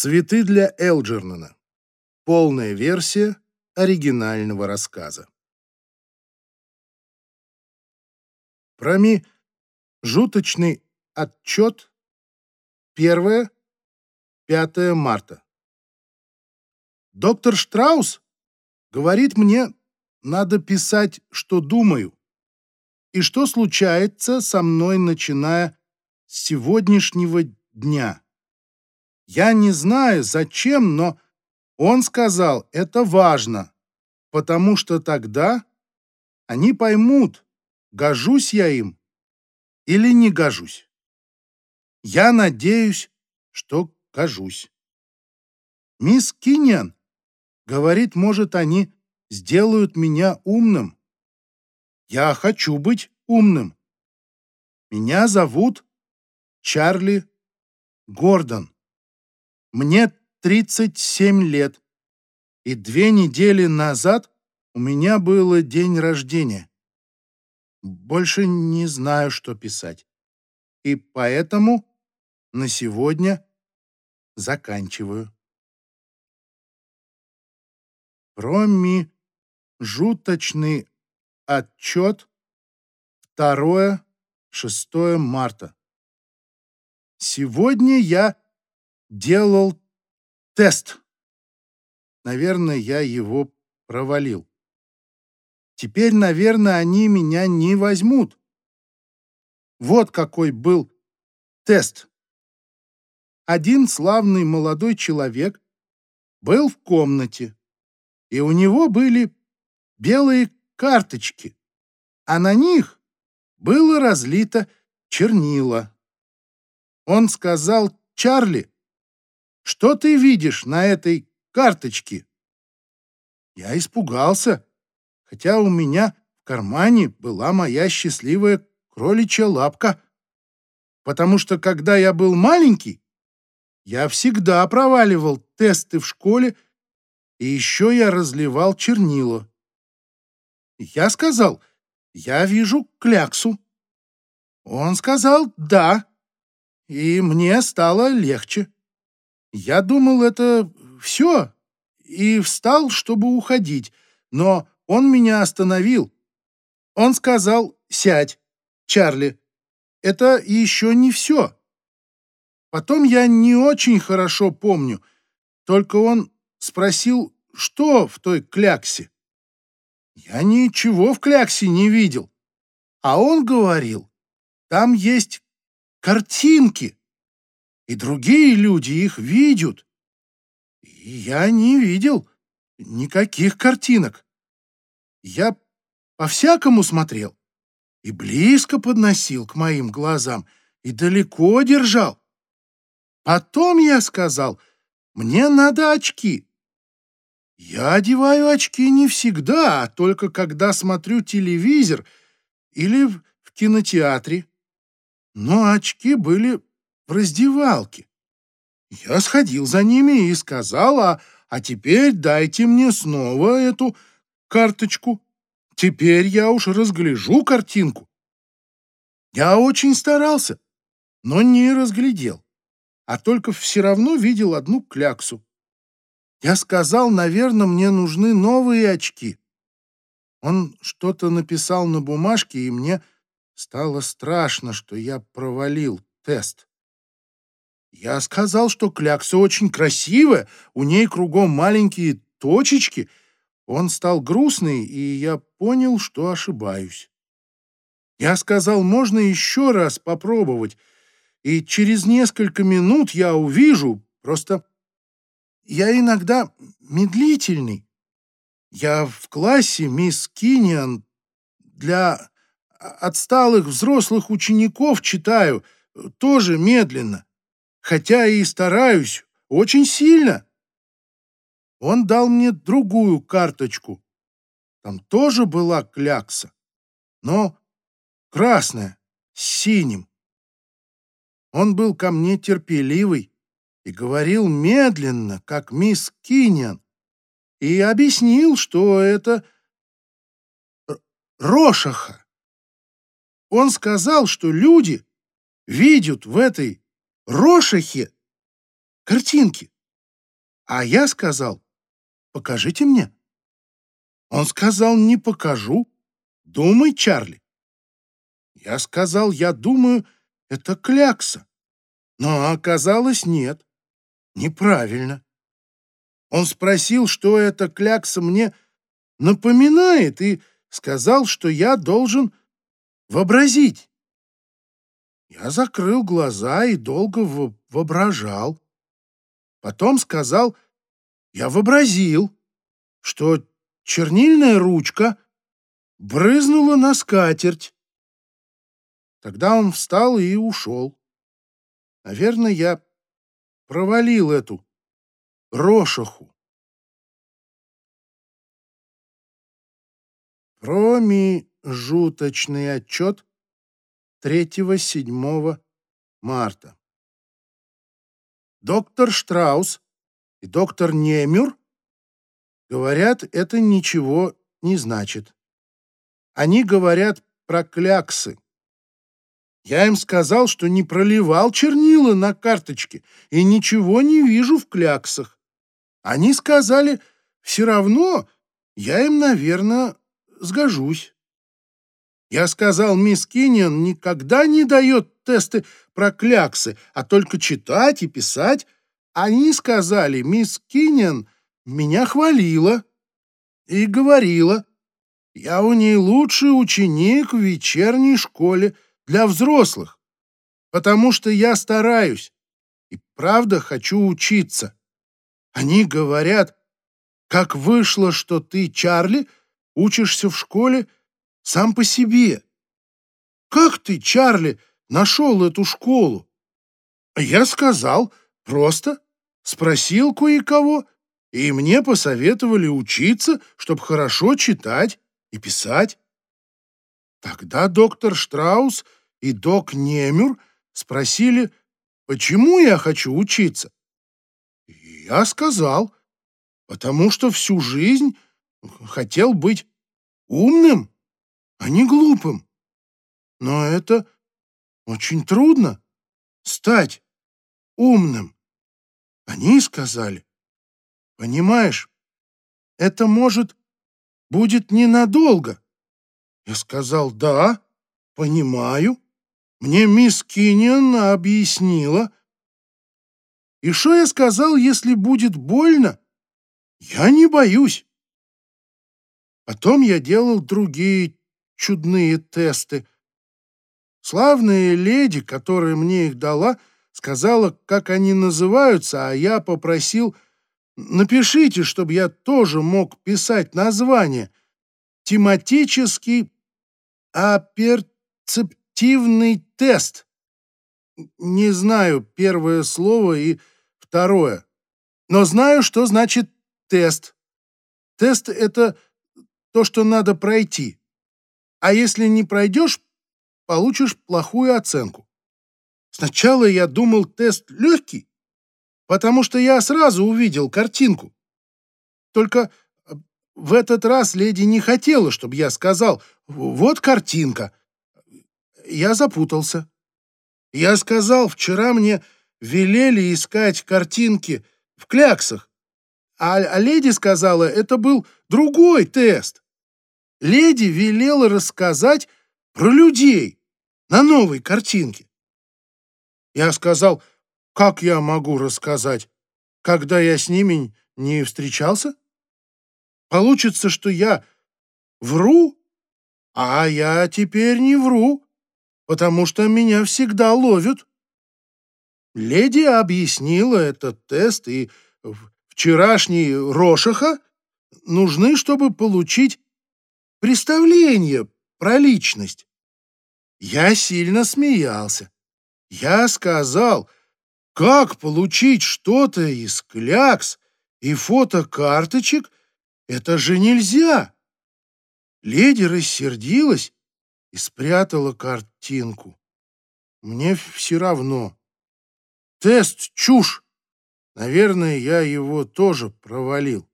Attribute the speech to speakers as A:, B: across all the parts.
A: Цветы для Элджернона. Полная версия оригинального рассказа. Проми жуточный отчет. Первое. 5 марта. Доктор Штраус говорит мне, надо писать, что думаю, и что случается со мной, начиная с сегодняшнего дня. Я не знаю, зачем, но он сказал, это важно, потому что тогда они поймут, гожусь я им или не гожусь. Я надеюсь, что гожусь. Мисс Киньян говорит, может, они сделают меня умным. Я хочу быть умным. Меня зовут Чарли Гордон. Мне 37 лет, и две недели назад у меня было день рождения. Больше не знаю, что писать. И поэтому на сегодня заканчиваю. Проми жуточный отчет 2-6 марта. Сегодня я делал тест. Наверное, я его провалил. Теперь, наверное, они меня не возьмут. Вот какой был тест. Один славный молодой человек был в комнате, и у него были белые карточки, а на них было разлито чернила. Он сказал Чарли, что ты видишь на этой карточке? Я испугался, хотя у меня в кармане была моя счастливая кроличья лапка, потому что когда я был маленький, я всегда проваливал тесты в школе, и еще я разливал чернила. Я сказал, я вижу кляксу. Он сказал «да», и мне стало легче. Я думал, это все, и встал, чтобы уходить, но он меня остановил. Он сказал «сядь, Чарли, это еще не все». Потом я не очень хорошо помню, только он спросил, что в той кляксе. Я ничего в кляксе не видел. А он говорил, там есть картинки, и другие люди их видят. Я не видел никаких картинок. Я по-всякому смотрел и близко подносил к моим глазам, и далеко держал. Потом я сказал, мне надо очки. Я одеваю очки не всегда, а только когда смотрю телевизор или в кинотеатре. Но очки были в раздевалке. Я сходил за ними и сказал, а, а теперь дайте мне снова эту карточку. Теперь я уж разгляжу картинку. Я очень старался, но не разглядел, а только все равно видел одну кляксу. Я сказал, наверное, мне нужны новые очки. Он что-то написал на бумажке, и мне стало страшно, что я провалил тест. Я сказал, что клякса очень красивая, у ней кругом маленькие точечки. Он стал грустный, и я понял, что ошибаюсь. Я сказал, можно еще раз попробовать, и через несколько минут я увижу, просто я иногда медлительный. Я в классе мисс Киниан для отсталых взрослых учеников читаю тоже медленно, хотя и стараюсь очень сильно. Он дал мне другую карточку. Там тоже была клякса, но красная, с синим. Он был ко мне терпеливый, и говорил медленно, как мисс Киньян, и объяснил, что это Рошаха. Он сказал, что люди видят в этой Рошахе картинки. А я сказал, покажите мне. Он сказал, не покажу. Думай, Чарли. Я сказал, я думаю, это клякса. Но оказалось, нет. Неправильно. Он спросил, что эта клякса мне напоминает, и сказал, что я должен вообразить. Я закрыл глаза и долго воображал. Потом сказал, я вообразил, что чернильная ручка брызнула на скатерть. Тогда он встал и ушел. Наверное, я провалил эту рошаху. Промежуточный отчет 3-7 марта. Доктор Штраус и доктор Немюр говорят, это ничего не значит. Они говорят про кляксы. Я им сказал, что не проливал чернила на карточке и ничего не вижу в кляксах. Они сказали, все равно я им, наверное, сгожусь. Я сказал, мисс Кинниан никогда не дает тесты про кляксы, а только читать и писать. Они сказали, мисс Кинниан меня хвалила и говорила, я у ней лучший ученик в вечерней школе для взрослых, потому что я стараюсь и правда хочу учиться. Они говорят, как вышло, что ты, Чарли, учишься в школе сам по себе. Как ты, Чарли, нашел эту школу? Я сказал, просто спросил кое-кого, и мне посоветовали учиться, чтобы хорошо читать и писать. Тогда доктор Штраус и док Немюр спросили, почему я хочу учиться. Я сказал, потому что всю жизнь хотел быть умным, а не глупым. Но это очень трудно — стать умным. Они сказали, понимаешь, это может будет ненадолго. Я сказал, да, понимаю. Мне мисс Кинниан объяснила. И что я сказал, если будет больно? Я не боюсь. Потом я делал другие чудные тесты. Славная леди, которая мне их дала, сказала, как они называются, а я попросил, напишите, чтобы я тоже мог писать название. Тематический аперцептивный тест. Не знаю первое слово и второе, но знаю, что значит тест. Тест — это то, что надо пройти. А если не пройдешь, получишь плохую оценку. Сначала я думал, тест легкий, потому что я сразу увидел картинку. Только э, в этот раз леди не хотела, чтобы я сказал «вот картинка». Я запутался. Я сказал, вчера мне велели искать картинки в кляксах, а, а леди сказала, это был другой тест. Леди велела рассказать про людей на новой картинке. Я сказал, как я могу рассказать, когда я с ними не встречался? Получится, что я вру, а я теперь не вру, потому что меня всегда ловят. Леди объяснила этот тест, и вчерашний Рошаха нужны, чтобы получить представление про личность. Я сильно смеялся. Я сказал, как получить что-то из клякс и фотокарточек, это же нельзя. Леди рассердилась и спрятала картинку. Мне все равно. Тест — чушь. Наверное, я его тоже провалил.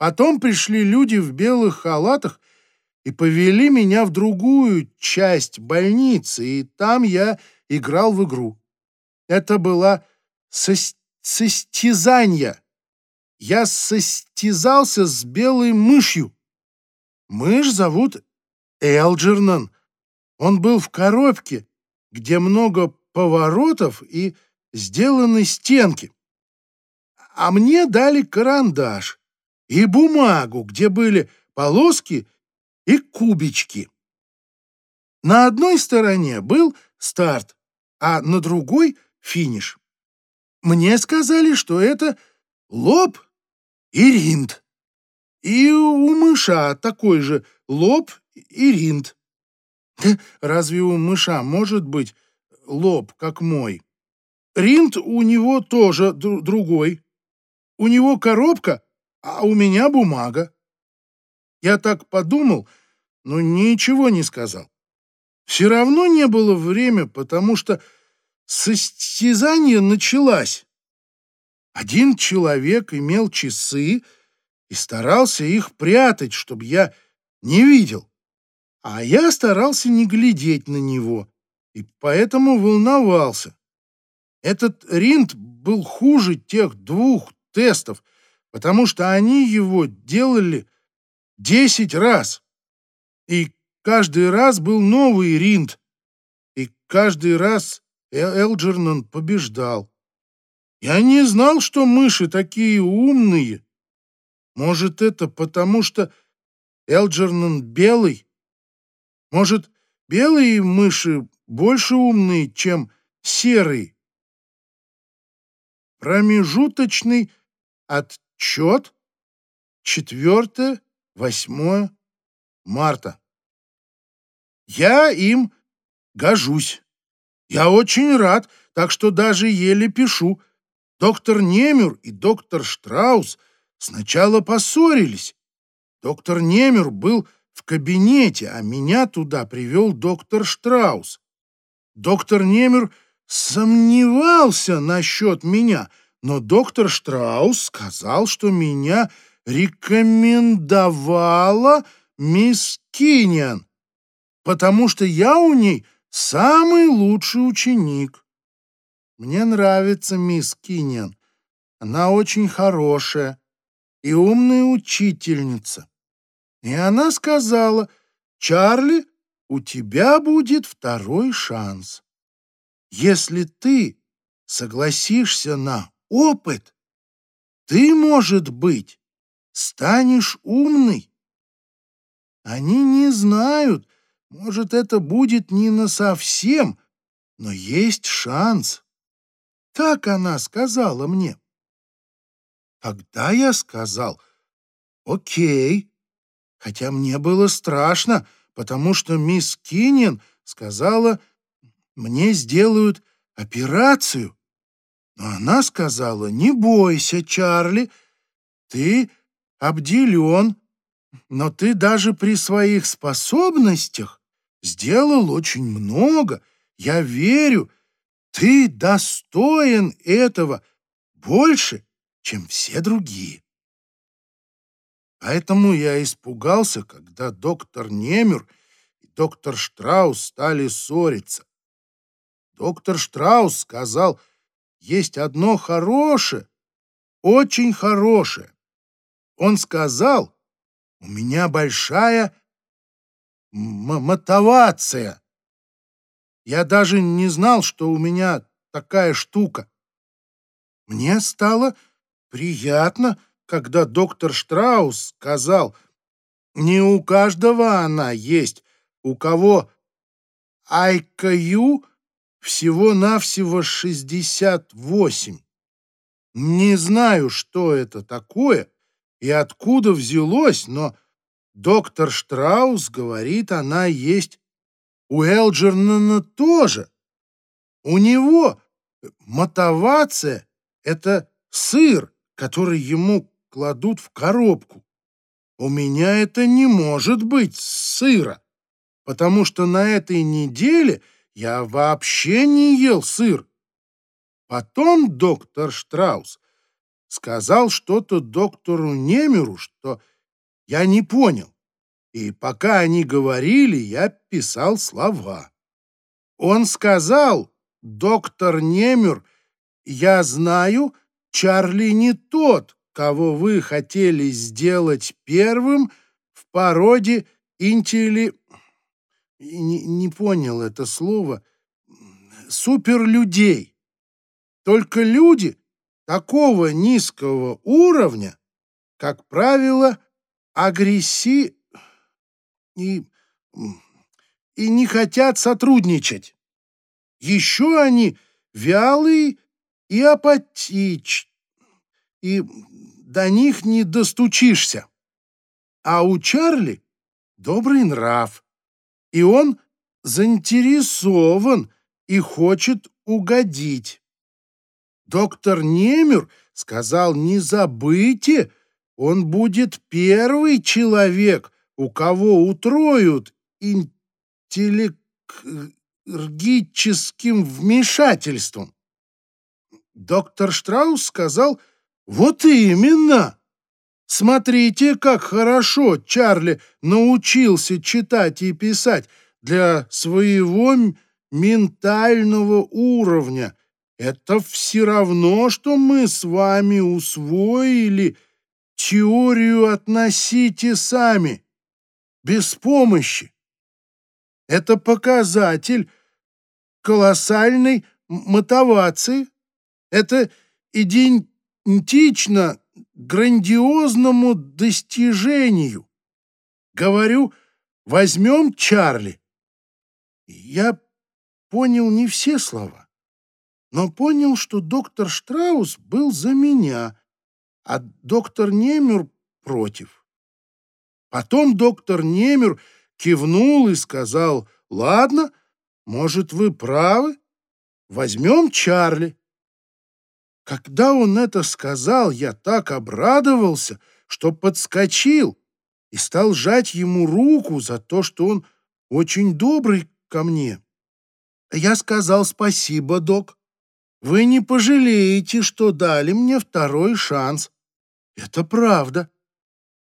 A: Потом пришли люди в белых халатах и повели меня в другую часть больницы, и там я играл в игру. Это была состязания. Я состязался с белой мышью. Мышь зовут Элджернан. Он был в коробке, где много поворотов и сделаны стенки. А мне дали карандаш и бумагу, где были полоски и кубички. На одной стороне был старт, а на другой — финиш. Мне сказали, что это лоб и ринт. И у мыша такой же лоб и ринт. Разве у мыша может быть лоб, как мой? Ринт у него тоже другой. У него коробка, а у меня бумага. Я так подумал, но ничего не сказал. Все равно не было время, потому что состязание началось. Один человек имел часы и старался их прятать, чтобы я не видел. А я старался не глядеть на него, и поэтому волновался. Этот ринт был хуже тех двух тестов, потому что они его делали десять раз. И каждый раз был новый ринт, и каждый раз Элджернон побеждал. Я не знал, что мыши такие умные. Может, это потому, что Элджернон белый? Может, белые мыши больше умные, чем серые? Промежуточный отчет 4-8 марта. Я им гожусь. Я очень рад, так что даже еле пишу. Доктор Немюр и доктор Штраус сначала поссорились. Доктор Немюр был в кабинете, а меня туда привел доктор Штраус. Доктор Немюр сомневался насчет меня, но доктор Штраус сказал, что меня рекомендовала мисс Киньян, потому что я у ней самый лучший ученик. Мне нравится мисс Киньян. Она очень хорошая и умная учительница. И она сказала, «Чарли, у тебя будет второй шанс». Если ты согласишься на опыт, ты, может быть, станешь умный. Они не знают, может, это будет не на совсем, но есть шанс. Так она сказала мне. Тогда я сказал, окей, хотя мне было страшно, потому что мисс Кинен сказала, мне сделают операцию. Она сказала, не бойся, Чарли, ты обделен, но ты даже при своих способностях сделал очень много. Я верю, ты достоин этого больше, чем все другие. Поэтому я испугался, когда доктор Немер и доктор Штраус стали ссориться. Доктор Штраус сказал, есть одно хорошее, очень хорошее. Он сказал, у меня большая мотивация. Я даже не знал, что у меня такая штука. Мне стало приятно, когда доктор Штраус сказал, не у каждого она есть, у кого IQ всего-навсего 68. Не знаю, что это такое и откуда взялось, но доктор Штраус говорит, она есть у Элджернана тоже. У него мотивация — это сыр, который ему кладут в коробку. У меня это не может быть сыра, потому что на этой неделе — я вообще не ел сыр. Потом доктор Штраус сказал что-то доктору Немеру, что я не понял. И пока они говорили, я писал слова. Он сказал, доктор Немер, я знаю, Чарли не тот, кого вы хотели сделать первым в породе интелли... Не, не понял это слово. Суперлюдей. Только люди такого низкого уровня, как правило, агресси... и... и не хотят сотрудничать. Еще они вялые и апатич, и до них не достучишься. А у Чарли добрый нрав, и он заинтересован и хочет угодить. Доктор Немер сказал, не забыте, он будет первый человек, у кого утроют интеллектическим вмешательством. Доктор Штраус сказал, вот именно. Смотрите, как хорошо Чарли научился читать и писать для своего ментального уровня. Это все равно, что мы с вами усвоили теорию «относите сами», без помощи. Это показатель колоссальной мотивации. Это идентично грандиозному достижению. Говорю, возьмем Чарли. Я понял не все слова, но понял, что доктор Штраус был за меня, а доктор Немер против. Потом доктор Немер кивнул и сказал, «Ладно, может, вы правы, возьмем Чарли». Когда он это сказал, я так обрадовался, что подскочил и стал жать ему руку за то, что он очень добрый ко мне. Я сказал спасибо, док. Вы не пожалеете, что дали мне второй шанс. Это правда.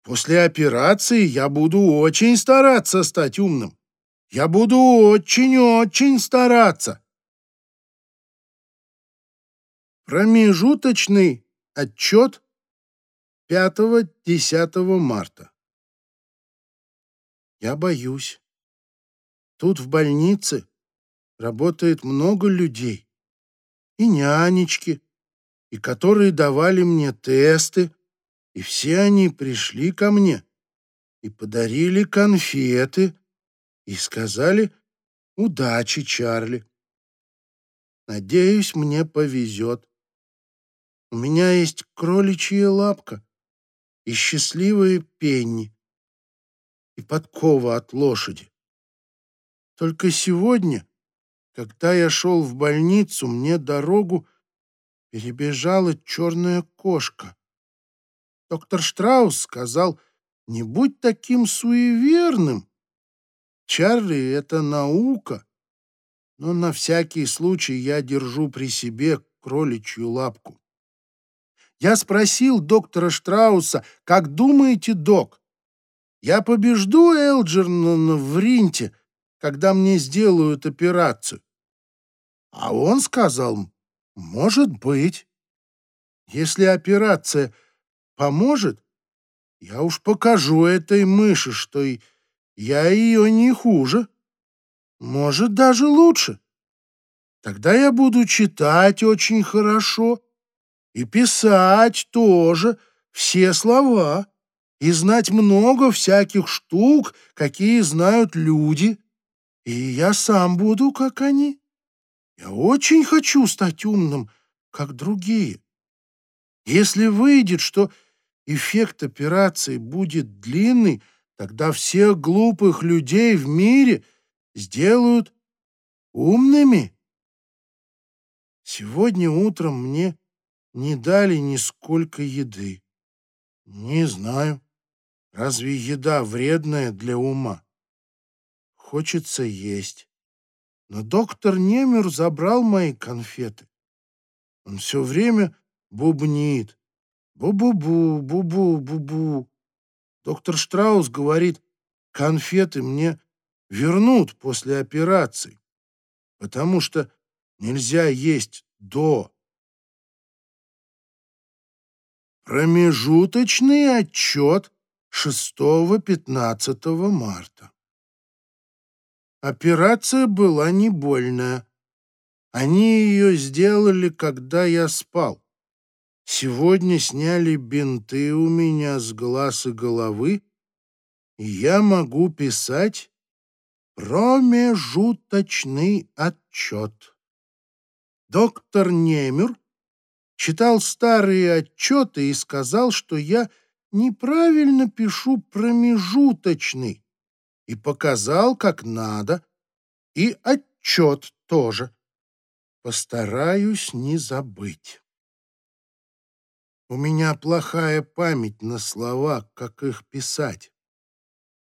A: После операции я буду очень стараться стать умным. Я буду очень-очень стараться. Промежуточный отчет 5-10 марта. Я боюсь. Тут в больнице работает много людей. И нянечки, и которые давали мне тесты, и все они пришли ко мне и подарили конфеты и сказали «Удачи, Чарли». Надеюсь, мне повезет. У меня есть кроличья лапка и счастливые пенни и подкова от лошади. Только сегодня, когда я шел в больницу, мне дорогу перебежала черная кошка. Доктор Штраус сказал, не будь таким суеверным. Чарли — это наука, но на всякий случай я держу при себе кроличью лапку. Я спросил доктора Штрауса, как думаете, док, я побежду Элджернона в Ринте, когда мне сделают операцию? А он сказал, может быть. Если операция поможет, я уж покажу этой мыши, что я ее не хуже. Может, даже лучше. Тогда я буду читать очень хорошо и писать тоже все слова, и знать много всяких штук, какие знают люди, и я сам буду, как они. Я очень хочу стать умным, как другие. Если выйдет, что эффект операции будет длинный, тогда всех глупых людей в мире сделают умными. Сегодня утром мне не дали нисколько еды. Не знаю, разве еда вредная для ума? Хочется есть. Но доктор Немер забрал мои конфеты. Он все время бубнит. Бу-бу-бу, бу-бу, бу-бу. Доктор Штраус говорит, конфеты мне вернут после операции, потому что нельзя есть до Промежуточный отчет 6-15 марта. Операция была не больная. Они ее сделали, когда я спал. Сегодня сняли бинты у меня с глаз и головы, и я могу писать промежуточный отчет. Доктор Немер читал старые отчеты и сказал, что я неправильно пишу промежуточный, и показал, как надо, и отчет тоже. Постараюсь не забыть. У меня плохая память на слова, как их писать.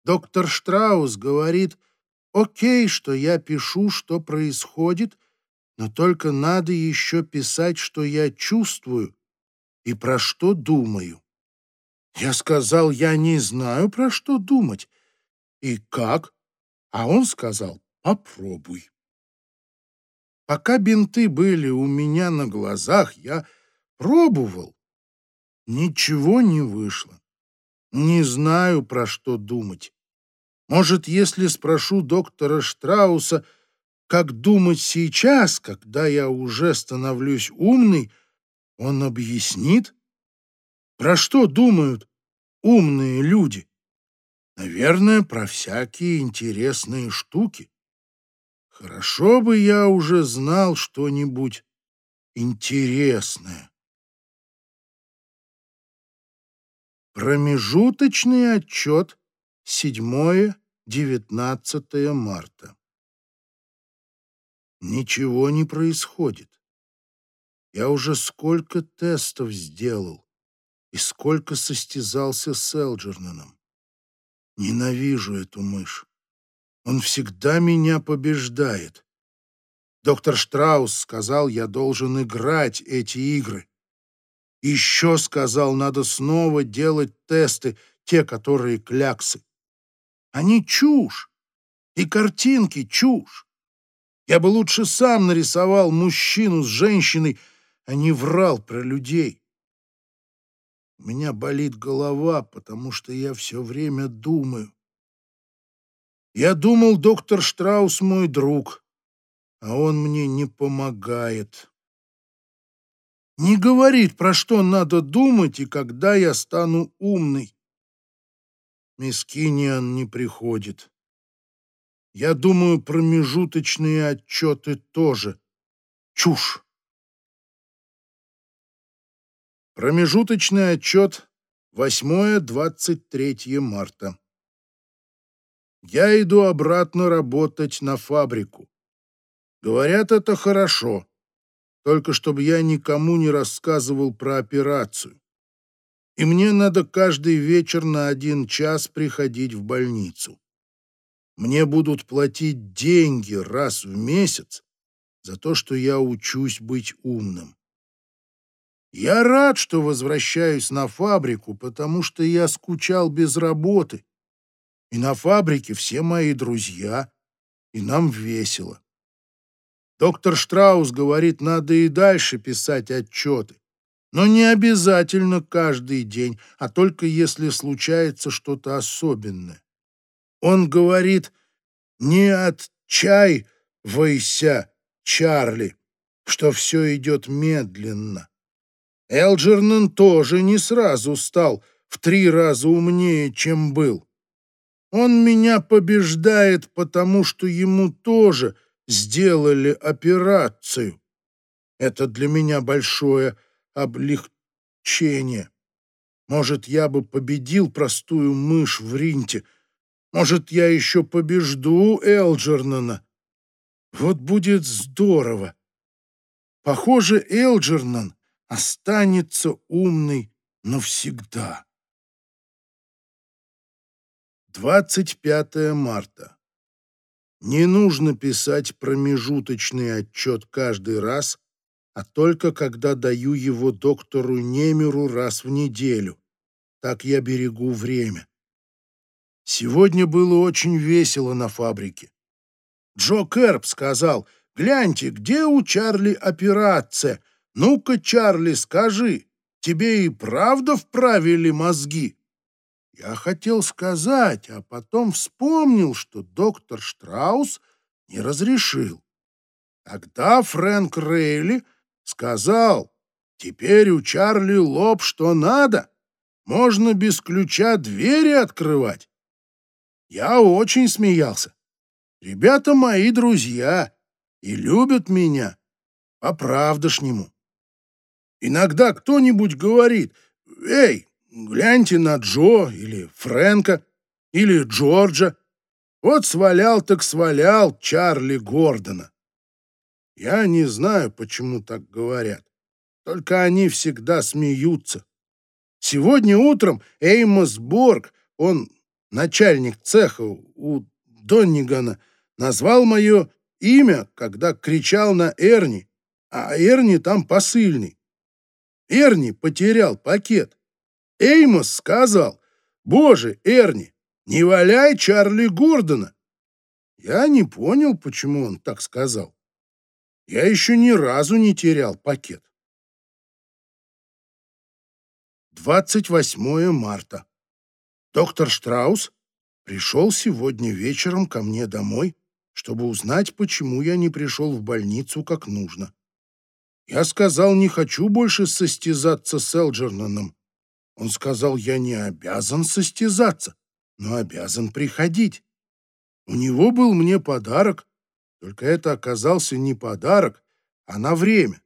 A: Доктор Штраус говорит, окей, что я пишу, что происходит, но только надо еще писать, что я чувствую и про что думаю. Я сказал, я не знаю, про что думать. И как? А он сказал, попробуй. Пока бинты были у меня на глазах, я пробовал. Ничего не вышло. Не знаю, про что думать. Может, если спрошу доктора Штрауса, как думать сейчас, когда я уже становлюсь умный, он объяснит? Про что думают умные люди? Наверное, про всякие интересные штуки. Хорошо бы я уже знал что-нибудь интересное. Промежуточный отчет 7-19 марта. Ничего не происходит. Я уже сколько тестов сделал и сколько состязался с Элджернаном. Ненавижу эту мышь. Он всегда меня побеждает. Доктор Штраус сказал, я должен играть эти игры. Еще сказал, надо снова делать тесты, те, которые кляксы. Они чушь. И картинки чушь. Я бы лучше сам нарисовал мужчину с женщиной, а не врал про людей. У меня болит голова, потому что я все время думаю. Я думал, доктор Штраус мой друг, а он мне не помогает. Не говорит, про что надо думать и когда я стану умный. Мисс Киньян не приходит. Я думаю, промежуточные отчеты тоже. Чушь. Промежуточный отчет 8-23 марта. Я иду обратно работать на фабрику. Говорят, это хорошо, только чтобы я никому не рассказывал про операцию. И мне надо каждый вечер на один час приходить в больницу. Мне будут платить деньги раз в месяц за то, что я учусь быть умным. Я рад, что возвращаюсь на фабрику, потому что я скучал без работы. И на фабрике все мои друзья, и нам весело. Доктор Штраус говорит, надо и дальше писать отчеты. Но не обязательно каждый день, а только если случается что-то особенное. Он говорит, не отчаивайся, Чарли, что все идет медленно. Элджернан тоже не сразу стал в три раза умнее, чем был. Он меня побеждает, потому что ему тоже сделали операцию. Это для меня большое облегчение. Может, я бы победил простую мышь в ринте. Может, я еще побежду Элджернана. Вот будет здорово. Похоже, Элджернан останется умный навсегда. 25 марта. Не нужно писать промежуточный отчет каждый раз, а только когда даю его доктору Немеру раз в неделю. Так я берегу время. Сегодня было очень весело на фабрике. Джо Керп сказал, «Гляньте, где у Чарли операция? Ну-ка, Чарли, скажи!» тебе и правда вправили мозги?» Я хотел сказать, а потом вспомнил, что доктор Штраус не разрешил. Тогда Фрэнк Рейли сказал, теперь у Чарли лоб что надо, можно без ключа двери открывать. Я очень смеялся. Ребята мои друзья и любят меня по-правдошнему. Иногда кто-нибудь говорит, «Эй, гляньте на Джо или Фрэнка или Джорджа. Вот свалял так свалял Чарли Гордона». Я не знаю, почему так говорят. Только они всегда смеются. Сегодня утром Эймос Борг, он начальник цеха у Доннигана, назвал мое имя, когда кричал на Эрни, а Эрни там посыльный. Эрни потерял пакет. Эймос сказал, «Боже, Эрни, не валяй Чарли Гордона!» Я не понял, почему он так сказал. Я еще ни разу не терял пакет. 28 марта. Доктор Штраус пришел сегодня вечером ко мне домой, чтобы узнать, почему я не пришел в больницу как нужно. Я сказал, не хочу больше состязаться с Элджерноном. Он сказал, я не обязан состязаться, но обязан приходить. У него был мне подарок, только это оказался не подарок, а на время.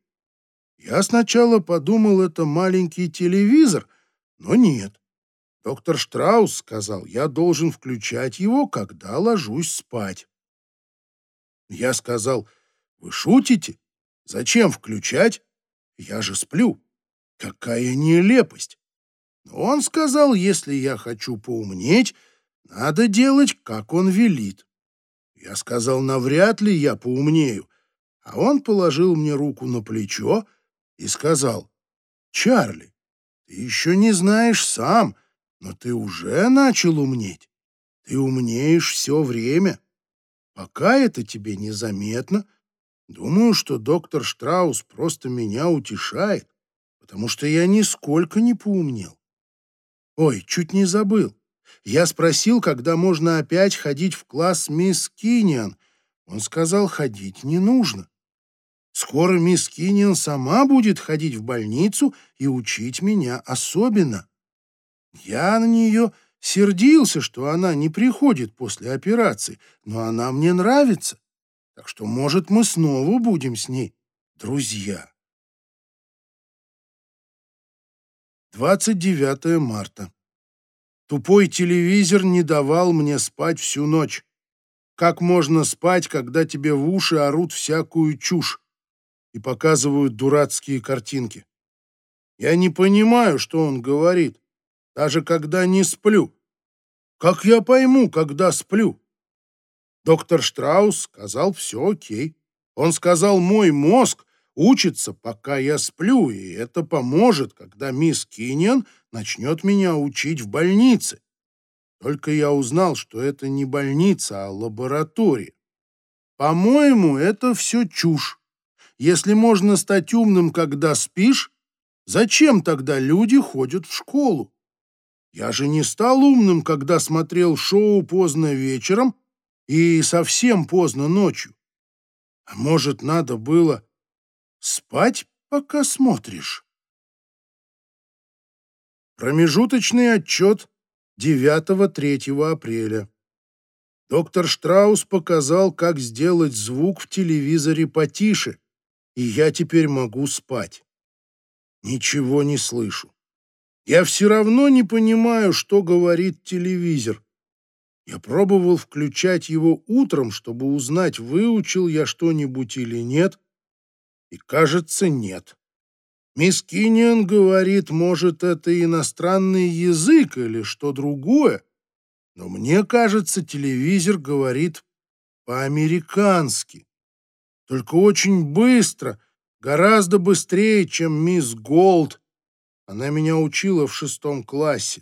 A: Я сначала подумал, это маленький телевизор, но нет. Доктор Штраус сказал, я должен включать его, когда ложусь спать. Я сказал, вы шутите? Зачем включать? Я же сплю. Какая нелепость! Но он сказал, если я хочу поумнеть, надо делать, как он велит. Я сказал, навряд ли я поумнею, а он положил мне руку на плечо и сказал, «Чарли, ты еще не знаешь сам, но ты уже начал умнеть. Ты умнеешь все время. Пока это тебе незаметно, Думаю, что доктор Штраус просто меня утешает, потому что я нисколько не поумнел. Ой, чуть не забыл. Я спросил, когда можно опять ходить в класс мисс Киниан. Он сказал, ходить не нужно. Скоро мисс Киниан сама будет ходить в больницу и учить меня особенно. Я на нее сердился, что она не приходит после операции, но она мне нравится. Так что, может, мы снова будем с ней друзья. 29 марта. Тупой телевизор не давал мне спать всю ночь. Как можно спать, когда тебе в уши орут всякую чушь и показывают дурацкие картинки? Я не понимаю, что он говорит, даже когда не сплю. Как я пойму, когда сплю? Доктор Штраус сказал, все окей. Он сказал, мой мозг учится, пока я сплю, и это поможет, когда мисс Киньян начнет меня учить в больнице. Только я узнал, что это не больница, а лаборатория. По-моему, это все чушь. Если можно стать умным, когда спишь, зачем тогда люди ходят в школу? Я же не стал умным, когда смотрел шоу поздно вечером и совсем поздно ночью. А может, надо было спать, пока смотришь? Промежуточный отчет 9-3 апреля. Доктор Штраус показал, как сделать звук в телевизоре потише, и я теперь могу спать. Ничего не слышу. Я все равно не понимаю, что говорит телевизор. Я пробовал включать его утром, чтобы узнать, выучил я что-нибудь или нет, и, кажется, нет. Мисс Кинниан говорит, может, это иностранный язык или что другое, но мне кажется, телевизор говорит по-американски, только очень быстро, гораздо быстрее, чем мисс Голд. Она меня учила в шестом классе.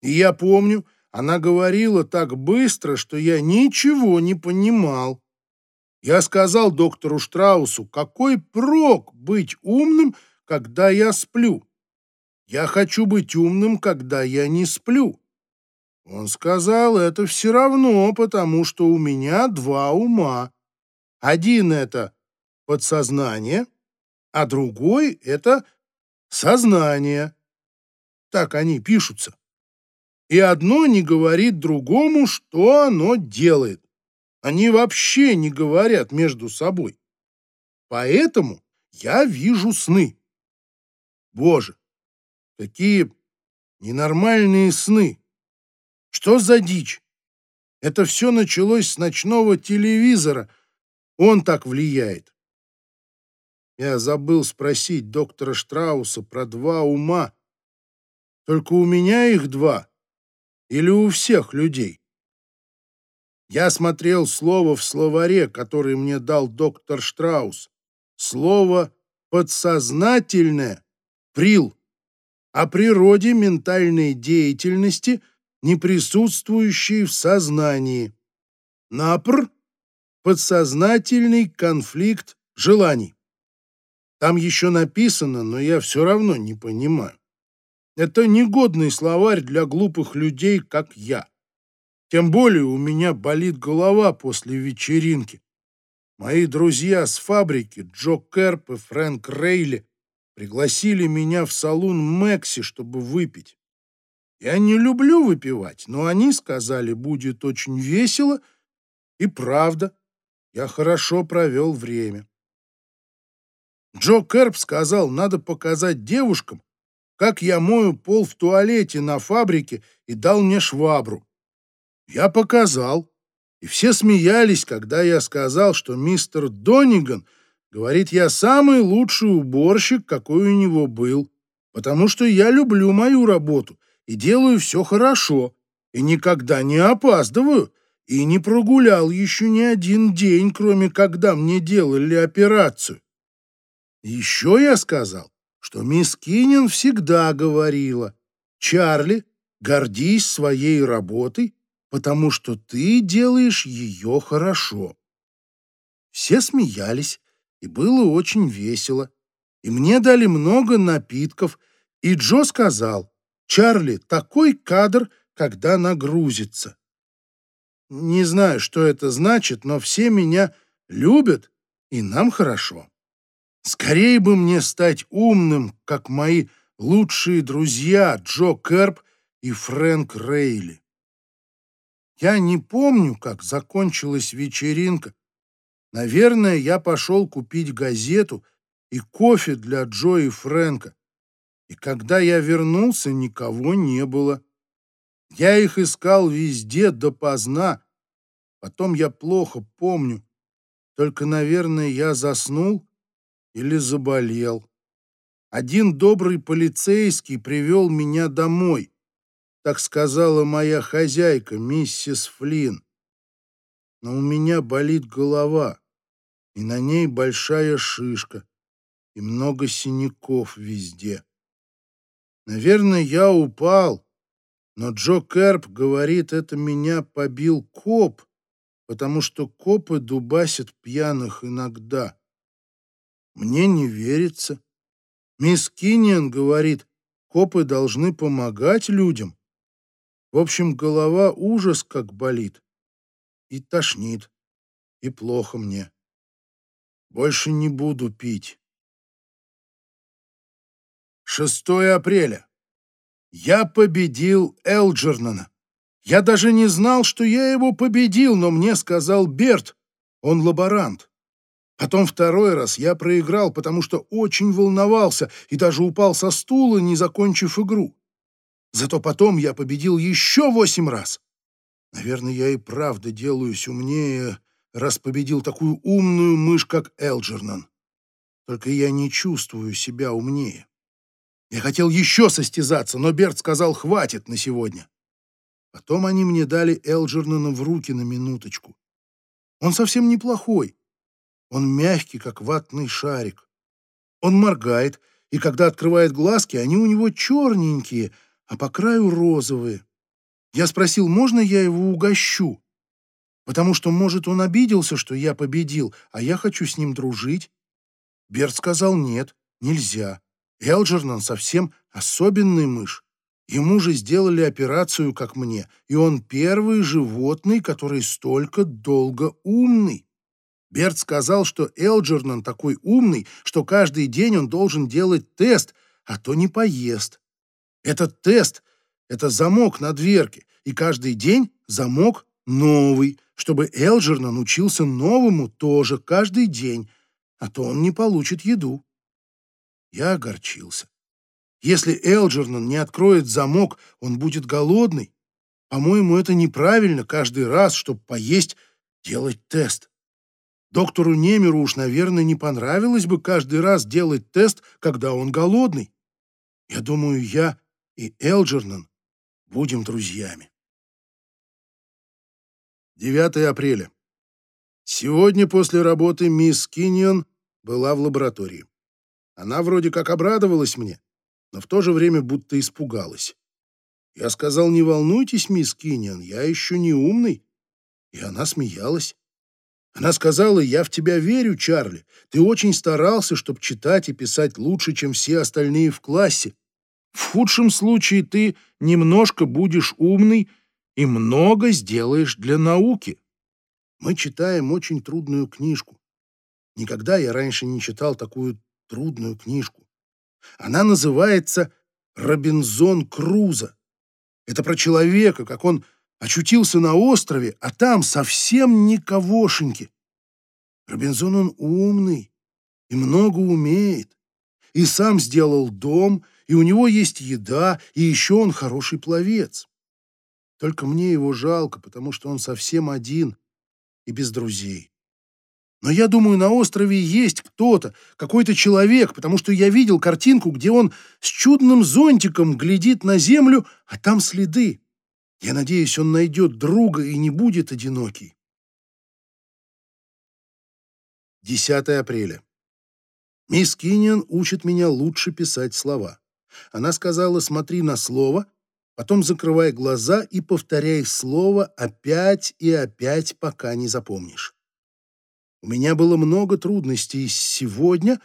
A: И я помню, она говорила так быстро, что я ничего не понимал. Я сказал доктору Штраусу, какой прок быть умным, когда я сплю. Я хочу быть умным, когда я не сплю. Он сказал, это все равно, потому что у меня два ума. Один — это подсознание, а другой — это сознание. Так они пишутся. И одно не говорит другому, что оно делает. Они вообще не говорят между собой. Поэтому я вижу сны. Боже, какие ненормальные сны. Что за дичь? Это все началось с ночного телевизора. Он так влияет. Я забыл спросить доктора Штрауса про два ума. Только у меня их два. Или у всех людей. Я смотрел слово в словаре, который мне дал доктор Штраус. Слово «подсознательное» — «прил». О природе ментальной деятельности, не присутствующей в сознании. Напр — подсознательный конфликт желаний. Там еще написано, но я все равно не понимаю. Это негодный словарь для глупых людей, как я. Тем более у меня болит голова после вечеринки. Мои друзья с фабрики, Джо Керп и Фрэнк Рейли, пригласили меня в салон Мэкси, чтобы выпить. Я не люблю выпивать, но они сказали, будет очень весело, и правда, я хорошо провел время. Джо Керп сказал, надо показать девушкам, как я мою пол в туалете на фабрике и дал мне швабру. Я показал, и все смеялись, когда я сказал, что мистер Дониган говорит, я самый лучший уборщик, какой у него был, потому что я люблю мою работу и делаю все хорошо, и никогда не опаздываю, и не прогулял еще ни один день, кроме когда мне делали операцию. Еще я сказал, что мисс Киннин всегда говорила, «Чарли, гордись своей работой, потому что ты делаешь ее хорошо». Все смеялись, и было очень весело. И мне дали много напитков, и Джо сказал, «Чарли, такой кадр, когда нагрузится». Не знаю, что это значит, но все меня любят, и нам хорошо. Скорее бы мне стать умным, как мои лучшие друзья Джо Керп и Фрэнк Рейли. Я не помню, как закончилась вечеринка. Наверное, я пошел купить газету и кофе для Джо и Фрэнка. И когда я вернулся, никого не было. Я их искал везде допоздна. Потом я плохо помню. Только, наверное, я заснул или заболел. Один добрый полицейский привел меня домой, так сказала моя хозяйка, миссис Флинн. Но у меня болит голова, и на ней большая шишка, и много синяков везде. Наверное, я упал, но Джо Керп говорит, это меня побил коп, потому что копы дубасят пьяных иногда. Мне не верится. Мисс Кинниан говорит, копы должны помогать людям. В общем, голова ужас как болит. И тошнит. И плохо мне. Больше не буду пить. 6 апреля. Я победил Элджернона. Я даже не знал, что я его победил, но мне сказал Берт, он лаборант. Потом второй раз я проиграл, потому что очень волновался и даже упал со стула, не закончив игру. Зато потом я победил еще восемь раз. Наверное, я и правда делаюсь умнее, раз победил такую умную мышь, как Элджернан. Только я не чувствую себя умнее. Я хотел еще состязаться, но Берт сказал, хватит на сегодня. Потом они мне дали Элджернана в руки на минуточку. Он совсем неплохой, он мягкий, как ватный шарик. Он моргает, и когда открывает глазки, они у него черненькие, а по краю розовые. Я спросил, можно я его угощу? Потому что, может, он обиделся, что я победил, а я хочу с ним дружить. Берт сказал, нет, нельзя. Элджернан совсем особенный мышь. Ему же сделали операцию, как мне, и он первый животный, который столько долго умный. Берт сказал, что Элджернан такой умный, что каждый день он должен делать тест, а то не поест. Этот тест — это замок на дверке, и каждый день замок новый, чтобы Элджернан учился новому тоже каждый день, а то он не получит еду. Я огорчился. Если Элджернан не откроет замок, он будет голодный. По-моему, это неправильно каждый раз, чтобы поесть, делать тест. Доктору Немеру уж, наверное, не понравилось бы каждый раз делать тест, когда он голодный. Я думаю, я и Элджернан будем друзьями. 9 апреля. Сегодня после работы мисс Киньон была в лаборатории. Она вроде как обрадовалась мне, но в то же время будто испугалась. Я сказал, не волнуйтесь, мисс Киньон, я еще не умный. И она смеялась. Она сказала, я в тебя верю, Чарли. Ты очень старался, чтобы читать и писать лучше, чем все остальные в классе. В худшем случае ты немножко будешь умный и много сделаешь для науки. Мы читаем очень трудную книжку. Никогда я раньше не читал такую трудную книжку. Она называется «Робинзон Крузо». Это про человека, как он очутился на острове, а там совсем никогошеньки. Робинзон он умный и много умеет, и сам сделал дом, и у него есть еда, и еще он хороший пловец. Только мне его жалко, потому что он совсем один и без друзей. Но я думаю, на острове есть кто-то, какой-то человек, потому что я видел картинку, где он с чудным зонтиком глядит на землю, а там следы. Я надеюсь, он найдет друга и не будет одинокий. 10 апреля. Мисс Кинниан учит меня лучше писать слова. Она сказала, смотри на слово, потом закрывай глаза и повторяй слово опять и опять, пока не запомнишь. У меня было много трудностей сегодня,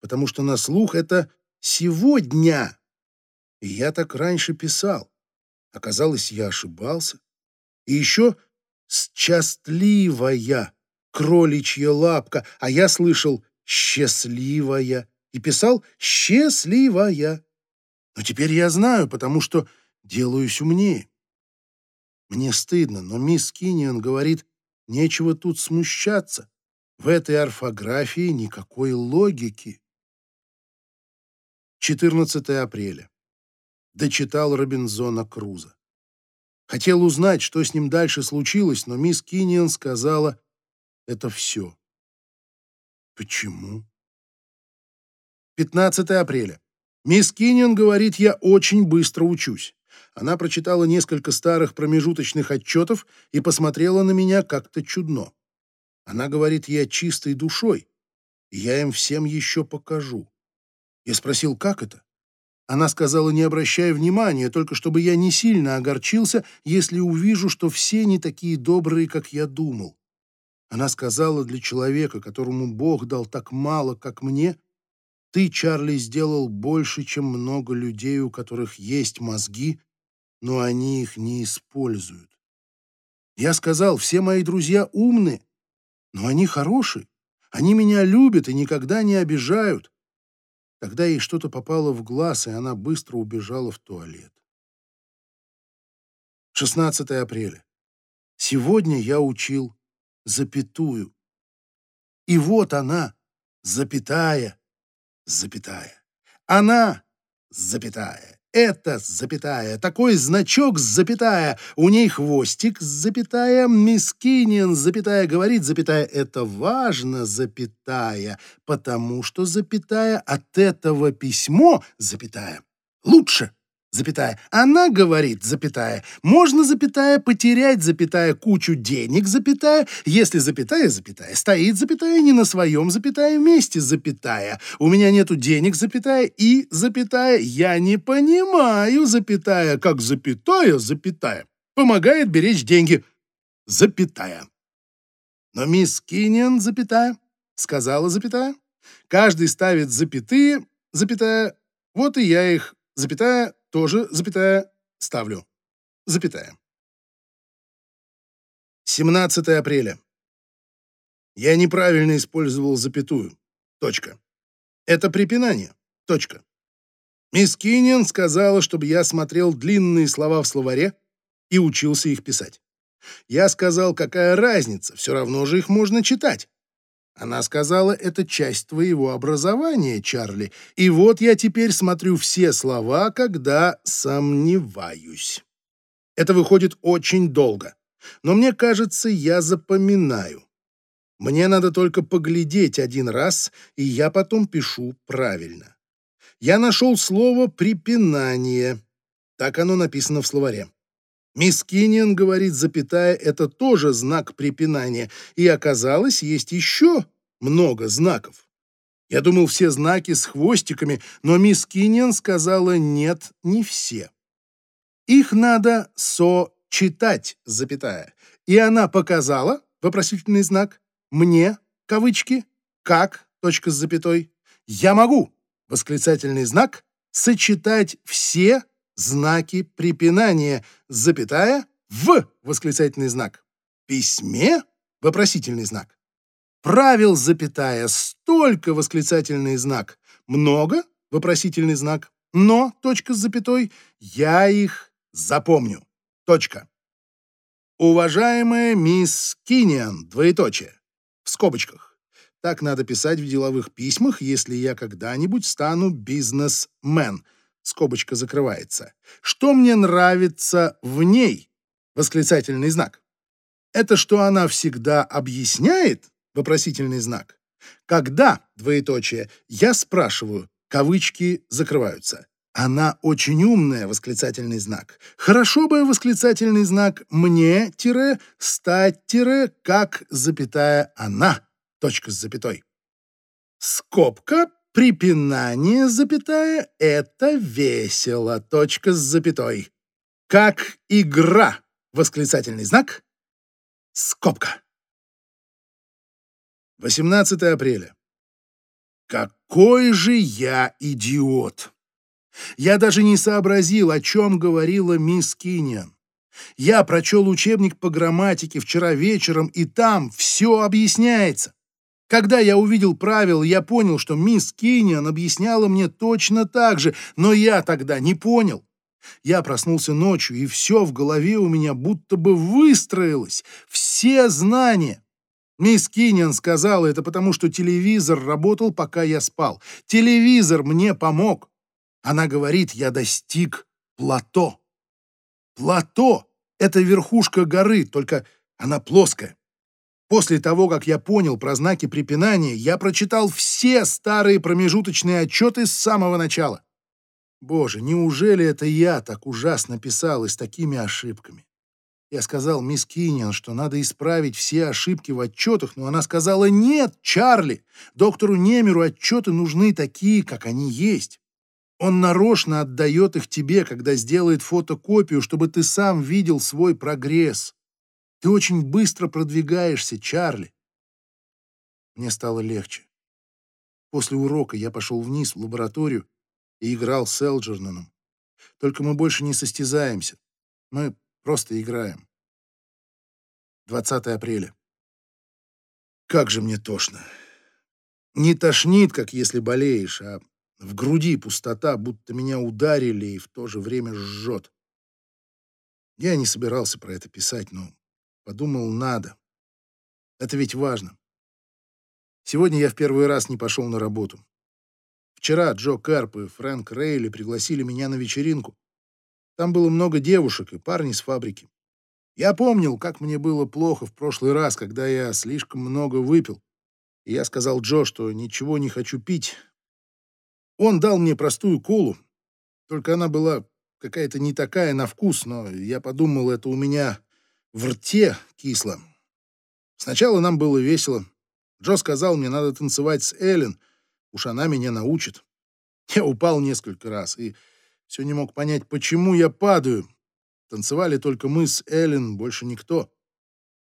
A: потому что на слух это «сегодня». И я так раньше писал. Оказалось, я ошибался. И еще «счастливая» кроличья лапка, а я слышал «счастливая» и писал «счастливая». Но теперь я знаю, потому что делаюсь умнее. Мне стыдно, но мисс Кинниан говорит, нечего тут смущаться. В этой орфографии никакой логики. 14 апреля. Дочитал Робинзона Круза. Хотел узнать, что с ним дальше случилось, но мисс Кинниан сказала, это все. Почему? 15 апреля. Мисс Кинниан говорит, я очень быстро учусь. Она прочитала несколько старых промежуточных отчетов и посмотрела на меня как-то чудно. Она говорит, я чистой душой, и я им всем еще покажу. Я спросил, как это? Она сказала, не обращая внимания, только чтобы я не сильно огорчился, если увижу, что все не такие добрые, как я думал. Она сказала, для человека, которому Бог дал так мало, как мне, ты, Чарли, сделал больше, чем много людей, у которых есть мозги, но они их не используют. Я сказал, все мои друзья умны, но они хорошие. Они меня любят и никогда не обижают. Тогда ей что-то попало в глаз, и она быстро убежала в туалет. 16 апреля. Сегодня я учил запятую. И вот она, запятая, запятая. Она, запятая. Это запятая, такой значок запятая, у ней хвостик запятая, мисс Кинниан запятая. Говорит запятая, это важно запятая, потому что запятая от этого письмо запятая лучше запятая. Она говорит, запятая, можно, запятая, потерять, запятая, кучу денег, запятая, если запятая, запятая, стоит, запятая, не на своем, запятая, месте, запятая. У меня нету денег, запятая, и, запятая, я не понимаю, запятая, как запятая, запятая, помогает беречь деньги, запятая. Но мисс Кинниан, запятая, сказала, запятая, каждый ставит запятые, запятая, Вот и я их, запятая, тоже, запятая, ставлю. Запятая. 17 апреля. Я неправильно использовал запятую. Точка. Это препинание. Точка. Мисс Кинниан сказала, чтобы я смотрел длинные слова в словаре и учился их писать. Я сказал, какая разница, все равно же их можно читать. Она сказала, это часть твоего образования, Чарли, и вот я теперь смотрю все слова, когда сомневаюсь. Это выходит очень долго, но мне кажется, я запоминаю. Мне надо только поглядеть один раз, и я потом пишу правильно. Я нашел слово «препинание». Так оно написано в словаре. Мисс Кинниан говорит, запятая — это тоже знак препинания, и оказалось, есть еще много знаков. Я думал, все знаки с хвостиками, но мисс Кинниан сказала, нет, не все. Их надо сочетать, запятая. И она показала, вопросительный знак, мне, кавычки, как, точка с запятой, я могу, восклицательный знак, сочетать все знаки препинания, запятая, в восклицательный знак, письме, вопросительный знак, правил, запятая, столько, восклицательный знак, много, вопросительный знак, но, точка с запятой, я их запомню, точка. Уважаемая мисс Киниан, двоеточие в скобочках. Так надо писать в деловых письмах, если я когда-нибудь стану бизнесмен. Скобочка закрывается. Что мне нравится в ней? Восклицательный знак. Это что она всегда объясняет? Вопросительный знак. Когда, двоеточие, я спрашиваю, кавычки закрываются. Она очень умная, восклицательный знак. Хорошо бы восклицательный знак мне, тире, стать, тире, как, запятая, она, точка с запятой. Скобка, припинание, запятая, это весело, точка с запятой. Как игра, восклицательный знак, скобка. 18 апреля. Какой же я идиот! Я даже не сообразил, о чем говорила мисс Киньян. Я прочел учебник по грамматике вчера вечером, и там все объясняется. Когда я увидел правила, я понял, что мисс Киньян объясняла мне точно так же, но я тогда не понял. Я проснулся ночью, и все в голове у меня будто бы выстроилось. Все знания. Мисс Киньян сказала это потому, что телевизор работал, пока я спал. Телевизор мне помог. Она говорит, я достиг плато. Плато — это верхушка горы, только она плоская. После того, как я понял про знаки препинания, я прочитал все старые промежуточные отчеты с самого начала. Боже, неужели это я так ужасно писал и с такими ошибками? Я сказал мисс Кинниан, что надо исправить все ошибки в отчетах, но она сказала, нет, Чарли, доктору Немеру отчеты нужны такие, как они есть. Он нарочно отдает их тебе, когда сделает фотокопию, чтобы ты сам видел свой прогресс. Ты очень быстро продвигаешься, Чарли. Мне стало легче. После урока я пошел вниз в лабораторию и играл с Элджерноном. Только мы больше не состязаемся. Мы просто играем. 20 апреля. Как же мне тошно. Не тошнит, как если болеешь, а в груди пустота, будто меня ударили и в то же время жжет. Я не собирался про это писать, но подумал, надо. Это ведь важно. Сегодня я в первый раз не пошел на работу. Вчера Джо Карп и Фрэнк Рейли пригласили меня на вечеринку. Там было много девушек и парни с фабрики. Я помнил, как мне было плохо в прошлый раз, когда я слишком много выпил. И я сказал Джо, что ничего не хочу пить, он дал мне простую колу, только она была какая-то не такая на вкус, но я подумал, это у меня в рте кисло. Сначала нам было весело. Джо сказал, мне надо танцевать с Эллен, уж она меня научит. Я упал несколько раз и все не мог понять, почему я падаю. Танцевали только мы с Эллен, больше никто.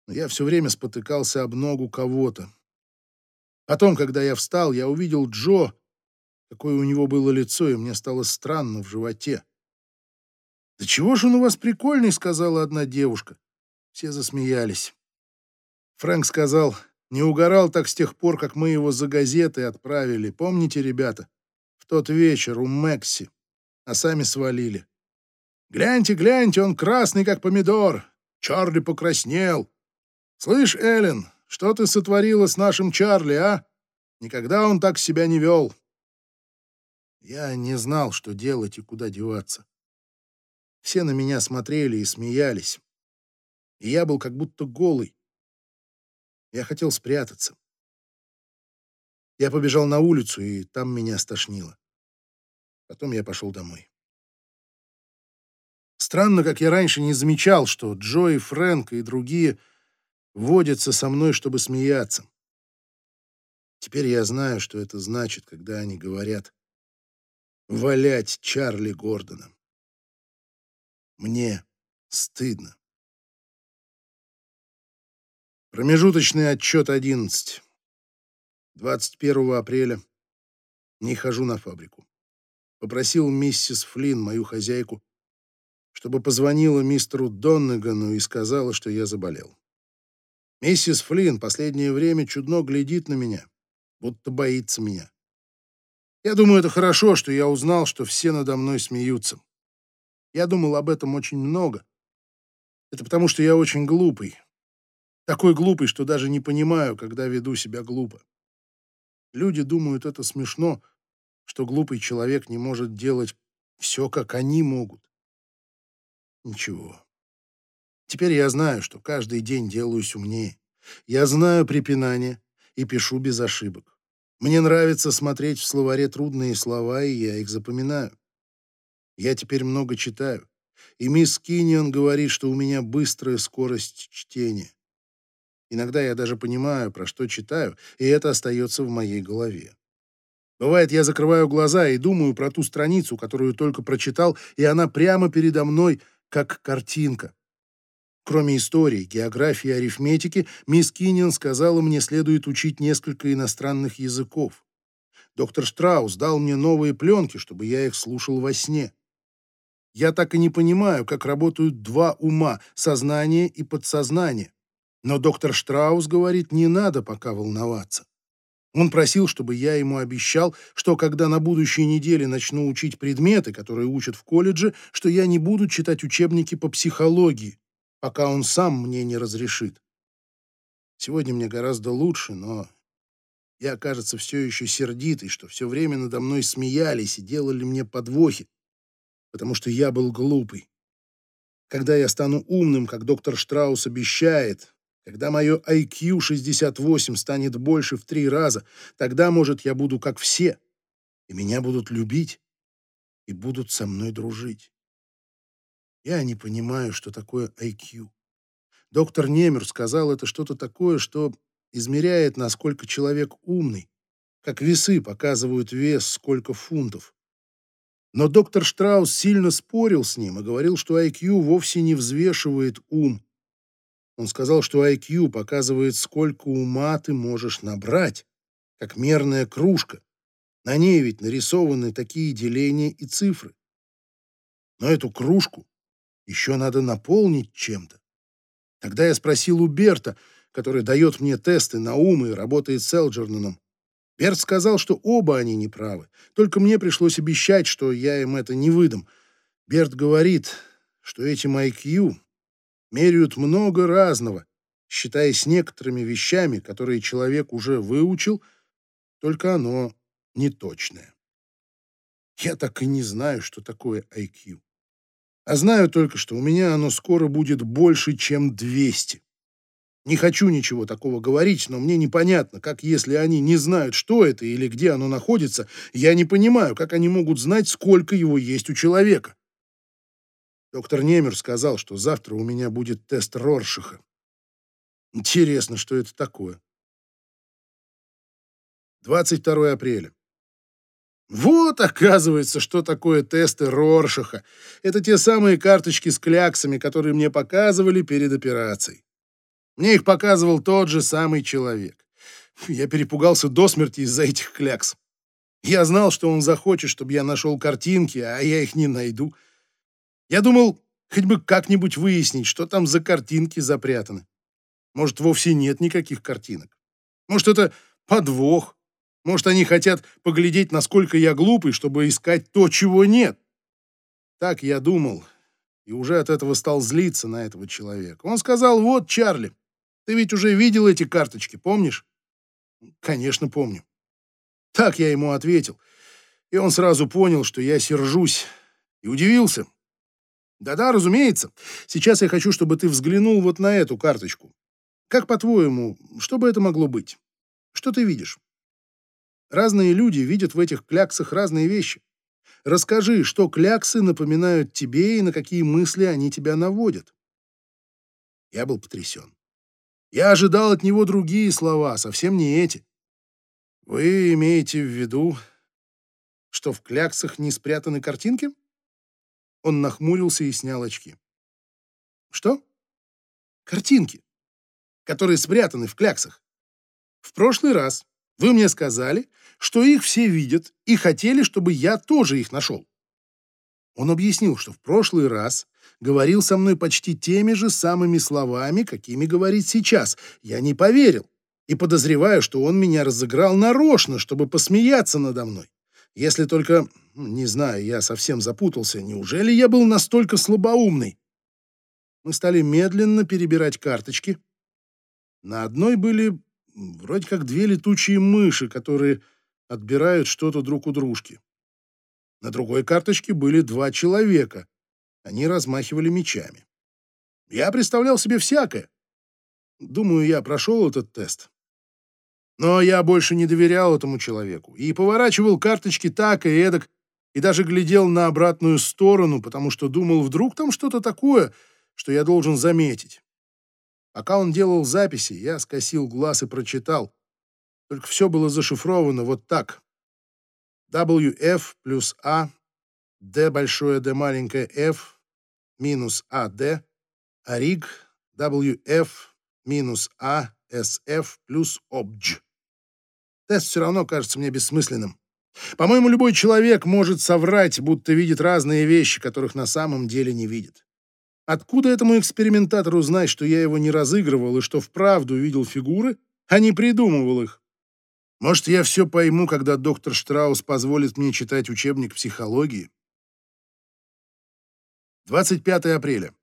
A: Но я все время спотыкался об ногу кого-то. Потом, когда я встал, я увидел Джо, какое у него было лицо, и мне стало странно в животе. «Да чего же он у вас прикольный?» — сказала одна девушка. Все засмеялись. Фрэнк сказал, не угорал так с тех пор, как мы его за газеты отправили. Помните, ребята? В тот вечер у Мэкси. А сами свалили. «Гляньте, гляньте, он красный, как помидор!» Чарли покраснел. «Слышь, Эллен, что ты сотворила с нашим Чарли, а? Никогда он так себя не вел». Я не знал, что делать и куда деваться. Все на меня смотрели и смеялись. И я был как будто голый. Я хотел спрятаться. Я побежал на улицу, и там меня стошнило. Потом я пошел домой. Странно, как я раньше не замечал, что Джо и Фрэнк и другие водятся со мной, чтобы смеяться. Теперь я знаю, что это значит, когда они говорят «валять Чарли Гордона». Мне стыдно. Промежуточный отчет 11. 21 апреля. Не хожу на фабрику. Попросил миссис Флинн, мою хозяйку, чтобы позвонила мистеру Доннегану и сказала, что я заболел. Миссис Флинн последнее время чудно глядит на меня, будто боится меня. Я думаю, это хорошо, что я узнал, что все надо мной смеются. Я думал об этом очень много. Это потому, что я очень глупый. Такой глупый, что даже не понимаю, когда веду себя глупо. Люди думают, это смешно, что глупый человек не может делать все, как они могут. Ничего. Теперь я знаю, что каждый день делаюсь умнее. Я знаю препинания и пишу без ошибок. Мне нравится смотреть в словаре трудные слова, и я их запоминаю. Я теперь много читаю, и мисс Киннион говорит, что у меня быстрая скорость чтения. Иногда я даже понимаю, про что читаю, и это остается в моей голове. Бывает, я закрываю глаза и думаю про ту страницу, которую только прочитал, и она прямо передо мной — как картинка. Кроме истории, географии и арифметики, мисс Кинниан сказала мне, следует учить несколько иностранных языков. Доктор Штраус дал мне новые пленки, чтобы я их слушал во сне. Я так и не понимаю, как работают два ума — сознание и подсознание. Но доктор Штраус говорит, не надо пока волноваться. Он просил, чтобы я ему обещал, что когда на будущей неделе начну учить предметы, которые учат в колледже, что я не буду читать учебники по психологии, пока он сам мне не разрешит. Сегодня мне гораздо лучше, но я, кажется, все еще сердитый, что все время надо мной смеялись и делали мне подвохи, потому что я был глупый. Когда я стану умным, как доктор Штраус обещает, когда мое IQ 68 станет больше в три раза, тогда, может, я буду как все, и меня будут любить, и будут со мной дружить. Я не понимаю, что такое IQ. Доктор Немер сказал, это что-то такое, что измеряет, насколько человек умный, как весы показывают вес, сколько фунтов. Но доктор Штраус сильно спорил с ним и говорил, что IQ вовсе не взвешивает ум, он сказал, что IQ показывает, сколько ума ты можешь набрать, как мерная кружка. На ней ведь нарисованы такие деления и цифры. Но эту кружку еще надо наполнить чем-то. Тогда я спросил у Берта, который дает мне тесты на ум и работает с Элджерноном. Берт сказал, что оба они неправы, только мне пришлось обещать, что я им это не выдам. Берт говорит, что этим IQ меряют много разного, считаясь некоторыми вещами, которые человек уже выучил, только оно неточное. Я так и не знаю, что такое IQ. А знаю только, что у меня оно скоро будет больше, чем 200. Не хочу ничего такого говорить, но мне непонятно, как если они не знают, что это или где оно находится, я не понимаю, как они могут знать, сколько его есть у человека. Доктор Немер сказал, что завтра у меня будет тест Роршиха. Интересно, что это такое. 22 апреля. Вот, оказывается, что такое тесты Роршиха. Это те самые карточки с кляксами, которые мне показывали перед операцией. Мне их показывал тот же самый человек. Я перепугался до смерти из-за этих клякс. Я знал, что он захочет, чтобы я нашел картинки, а я их не найду. Я думал, хоть бы как-нибудь выяснить, что там за картинки запрятаны. Может, вовсе нет никаких картинок. Может, это подвох. Может, они хотят поглядеть, насколько я глупый, чтобы искать то, чего нет. Так я думал, и уже от этого стал злиться на этого человека. Он сказал, вот, Чарли, ты ведь уже видел эти карточки, помнишь? Конечно, помню. Так я ему ответил. И он сразу понял, что я сержусь, и удивился. Да-да, разумеется. Сейчас я хочу, чтобы ты взглянул вот на эту карточку. Как по-твоему, что бы это могло быть? Что ты видишь? Разные люди видят в этих кляксах разные вещи. Расскажи, что кляксы напоминают тебе и на какие мысли они тебя наводят. Я был потрясен. Я ожидал от него другие слова, совсем не эти. Вы имеете в виду, что в кляксах не спрятаны картинки? Он нахмурился и снял очки. Что? Картинки, которые спрятаны в кляксах. В прошлый раз вы мне сказали, что их все видят и хотели, чтобы я тоже их нашел. Он объяснил, что в прошлый раз говорил со мной почти теми же самыми словами, какими говорит сейчас. Я не поверил и подозреваю, что он меня разыграл нарочно, чтобы посмеяться надо мной. Если только, не знаю, я совсем запутался, неужели я был настолько слабоумный? Мы стали медленно перебирать карточки. На одной были вроде как две летучие мыши, которые отбирают что-то друг у дружки. На другой карточке были два человека, они размахивали мечами. Я представлял себе всякое. Думаю, я прошел этот тест. Но я больше не доверял этому человеку и поворачивал карточки так и эдак, и даже глядел на обратную сторону, потому что думал, вдруг там что-то такое, что я должен заметить. Пока он делал записи, я скосил глаз и прочитал. Только все было зашифровано вот так. WF плюс А, D большое D маленькое F, минус АД, а РИГ WF минус А SF плюс OBJ. Тест все равно кажется мне бессмысленным. По-моему, любой человек может соврать, будто видит разные вещи, которых на самом деле не видит. Откуда этому экспериментатору знать, что я его не разыгрывал и что вправду видел фигуры, а не придумывал их? Может, я все пойму, когда доктор Штраус позволит мне читать учебник психологии? 25 апреля.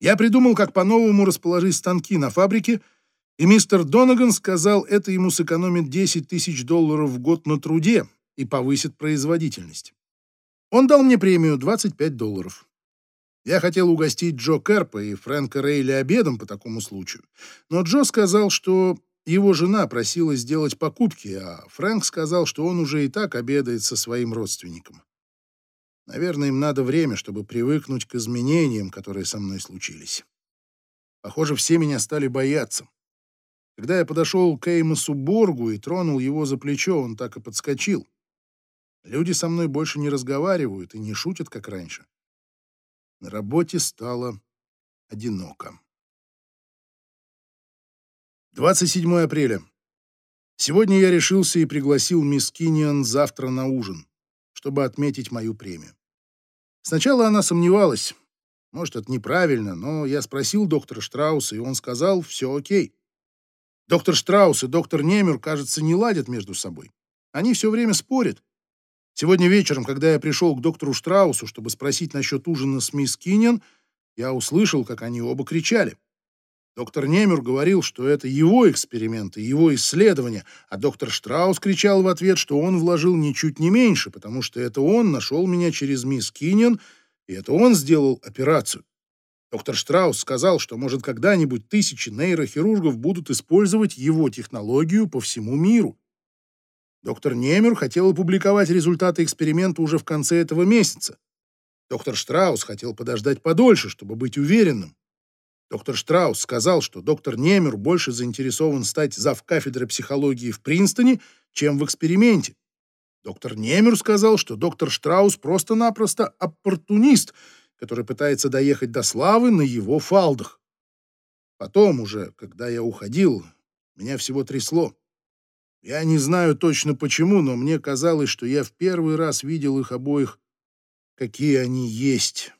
A: Я придумал, как по-новому расположить станки на фабрике, и мистер Донаган сказал, это ему сэкономит 10 тысяч долларов в год на труде и повысит производительность. Он дал мне премию 25 долларов. Я хотел угостить Джо Керпа и Фрэнка Рейли обедом по такому случаю, но Джо сказал, что его жена просила сделать покупки, а Фрэнк сказал, что он уже и так обедает со своим родственником. Наверное, им надо время, чтобы привыкнуть к изменениям, которые со мной случились. Похоже, все меня стали бояться. Когда я подошел к Эймосу Боргу и тронул его за плечо, он так и подскочил. Люди со мной больше не разговаривают и не шутят, как раньше. На работе стало одиноко. 27 апреля. Сегодня я решился и пригласил мисс Киньян завтра на ужин, чтобы отметить мою премию. Сначала она сомневалась. Может, это неправильно, но я спросил доктора Штрауса, и он сказал, все окей. Доктор Штраус и доктор Немер, кажется, не ладят между собой. Они все время спорят. Сегодня вечером, когда я пришел к доктору Штраусу, чтобы спросить насчет ужина с мисс Киньян, я услышал, как они оба кричали. Доктор Немер говорил, что это его эксперименты, его исследования, а доктор Штраус кричал в ответ, что он вложил ничуть не меньше, потому что это он нашел меня через мисс Киньян, и это он сделал операцию. Доктор Штраус сказал, что, может, когда-нибудь тысячи нейрохирургов будут использовать его технологию по всему миру. Доктор Немер хотел опубликовать результаты эксперимента уже в конце этого месяца. Доктор Штраус хотел подождать подольше, чтобы быть уверенным. Доктор Штраус сказал, что доктор Немер больше заинтересован стать завкафедрой психологии в Принстоне, чем в эксперименте. Доктор Немер сказал, что доктор Штраус просто-напросто оппортунист, который пытается доехать до славы на его фалдах. Потом уже, когда я уходил, меня всего трясло. Я не знаю точно почему, но мне казалось, что я в первый раз видел их обоих, какие они есть.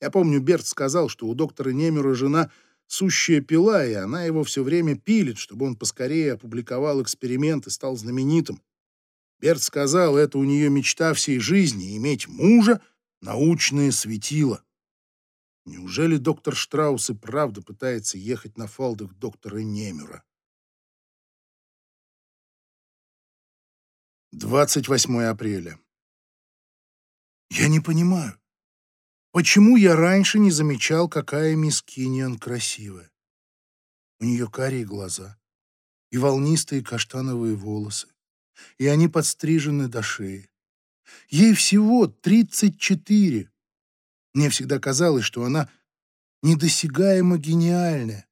A: Я помню, Берт сказал, что у доктора Немера жена сущая пила, и она его все время пилит, чтобы он поскорее опубликовал эксперимент и стал знаменитым. Берт сказал, это у нее мечта всей жизни — иметь мужа, научное светило. Неужели доктор Штраус и правда пытается ехать на фалдах доктора Немера? 28 апреля. Я не понимаю, почему я раньше не замечал, какая мисс Киньян красивая. У нее карие глаза и волнистые каштановые волосы, и они подстрижены до шеи. Ей всего 34. Мне всегда казалось, что она недосягаемо гениальная,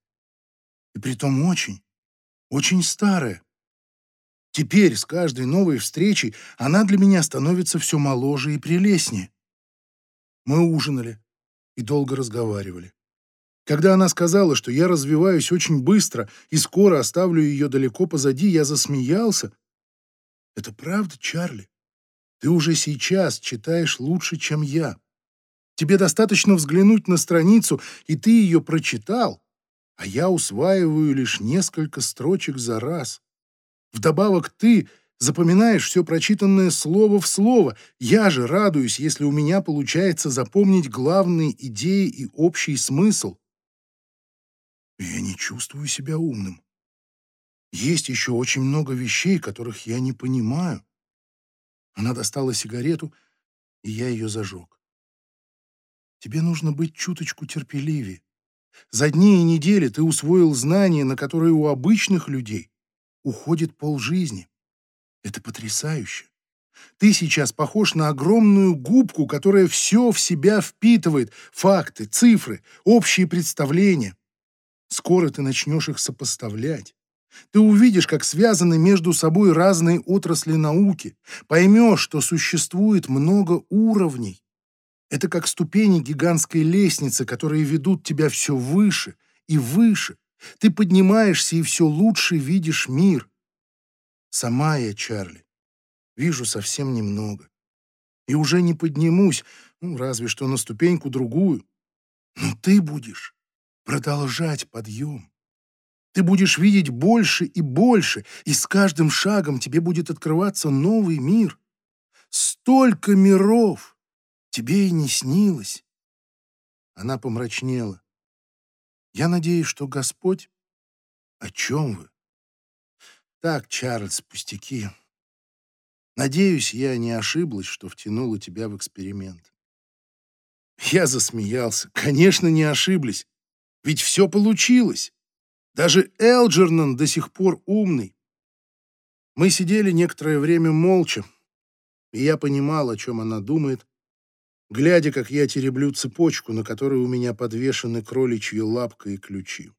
A: и притом очень, очень старая. Теперь с каждой новой встречей она для меня становится все моложе и прелестнее. Мы ужинали и долго разговаривали. Когда она сказала, что я развиваюсь очень быстро и скоро оставлю ее далеко позади, я засмеялся. Это правда, Чарли? Ты уже сейчас читаешь лучше, чем я. Тебе достаточно взглянуть на страницу, и ты ее прочитал, а я усваиваю лишь несколько строчек за раз. Вдобавок ты запоминаешь все прочитанное слово в слово. Я же радуюсь, если у меня получается запомнить главные идеи и общий смысл. Я не чувствую себя умным. Есть еще очень много вещей, которых я не понимаю. Она достала сигарету, и я ее зажег. Тебе нужно быть чуточку терпеливее. За дни и недели ты усвоил знания, на которые у обычных людей уходит полжизни. Это потрясающе. Ты сейчас похож на огромную губку, которая все в себя впитывает. Факты, цифры, общие представления. Скоро ты начнешь их сопоставлять. Ты увидишь, как связаны между собой разные отрасли науки. Поймешь, что существует много уровней. Это как ступени гигантской лестницы, которые ведут тебя все выше и выше. Ты поднимаешься и все лучше видишь мир. Сама я, Чарли, вижу совсем немного. И уже не поднимусь, ну, разве что на ступеньку другую. Но ты будешь продолжать подъем. Ты будешь видеть больше и больше, и с каждым шагом тебе будет открываться новый мир. Столько миров тебе и не снилось. Она помрачнела. Я надеюсь, что Господь... О чем вы? Так, Чарльз, пустяки. Надеюсь, я не ошиблась, что втянула тебя в эксперимент. Я засмеялся. Конечно, не ошиблись. Ведь все получилось. Даже Элджернан до сих пор умный. Мы сидели некоторое время молча, и я понимал, о чем она думает, глядя, как я тереблю цепочку, на которой у меня подвешены кроличья лапка и ключи.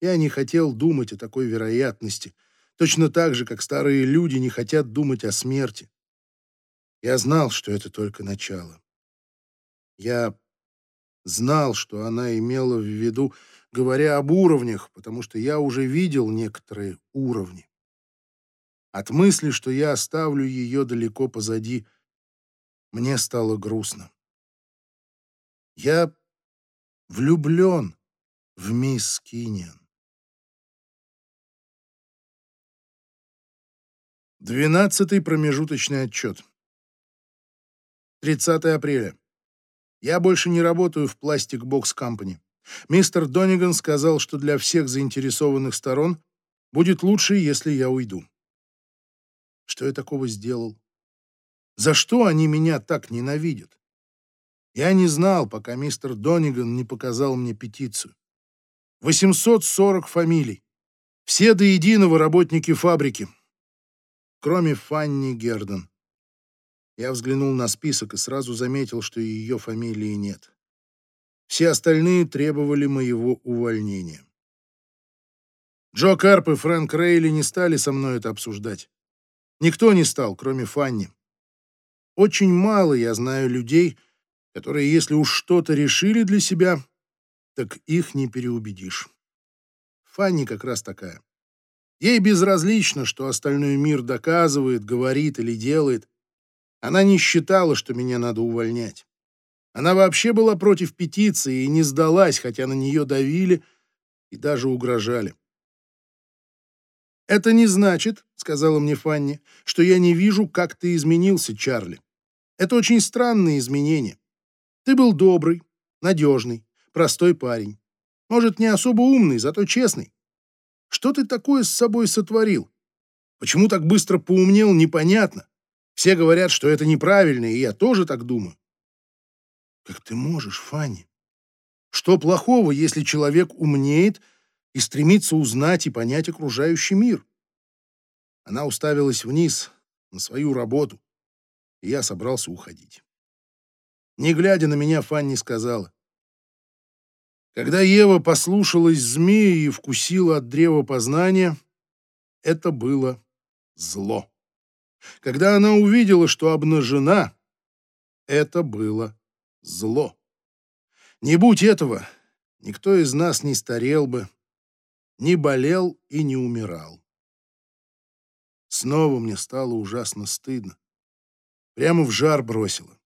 A: Я не хотел думать о такой вероятности, точно так же, как старые люди не хотят думать о смерти. Я знал, что это только начало. Я знал, что она имела в виду, говоря об уровнях, потому что я уже видел некоторые уровни. От мысли, что я оставлю ее далеко позади, — мне стало грустно. Я влюблен в мисс Киньян. Двенадцатый промежуточный отчет. 30 апреля. Я больше не работаю в Plastic Box Company. Мистер Дониган сказал, что для всех заинтересованных сторон будет лучше, если я уйду. Что я такого сделал? За что они меня так ненавидят? Я не знал, пока мистер Дониган не показал мне петицию. 840 фамилий. Все до единого работники фабрики. Кроме Фанни Герден. Я взглянул на список и сразу заметил, что ее фамилии нет. Все остальные требовали моего увольнения. Джо Карп и Фрэнк Рейли не стали со мной это обсуждать. Никто не стал, кроме Фанни. Очень мало я знаю людей, которые, если уж что-то решили для себя, так их не переубедишь. Фанни как раз такая. Ей безразлично, что остальной мир доказывает, говорит или делает. Она не считала, что меня надо увольнять. Она вообще была против петиции и не сдалась, хотя на нее давили и даже угрожали. «Это не значит, — сказала мне Фанни, — что я не вижу, как ты изменился, Чарли. Это очень странные изменения. Ты был добрый, надежный, простой парень. Может, не особо умный, зато честный. Что ты такое с собой сотворил? Почему так быстро поумнел, непонятно. Все говорят, что это неправильно, и я тоже так думаю. Как ты можешь, Фанни? Что плохого, если человек умнеет и стремится узнать и понять окружающий мир? Она уставилась вниз на свою работу, и я собрался уходить. Не глядя на меня, Фанни сказала, когда Ева послушалась змеи и вкусила от древа познания, это было зло. Когда она увидела, что обнажена, это было зло. Не будь этого, никто из нас не старел бы, не болел и не умирал. Снова мне стало ужасно стыдно. Прямо в жар бросило.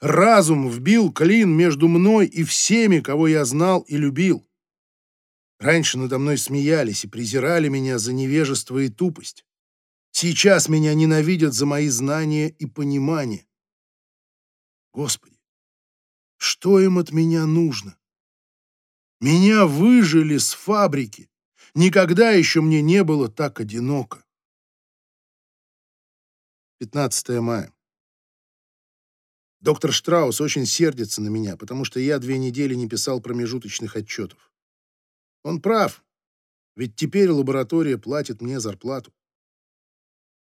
A: Разум вбил клин между мной и всеми, кого я знал и любил. Раньше надо мной смеялись и презирали меня за невежество и тупость. Сейчас меня ненавидят за мои знания и понимание. Господи, что им от меня нужно? Меня выжили с фабрики. Никогда еще мне не было так одиноко. 15 мая. Доктор Штраус очень сердится на меня, потому что я две недели не писал промежуточных отчетов. Он прав, ведь теперь лаборатория платит мне зарплату.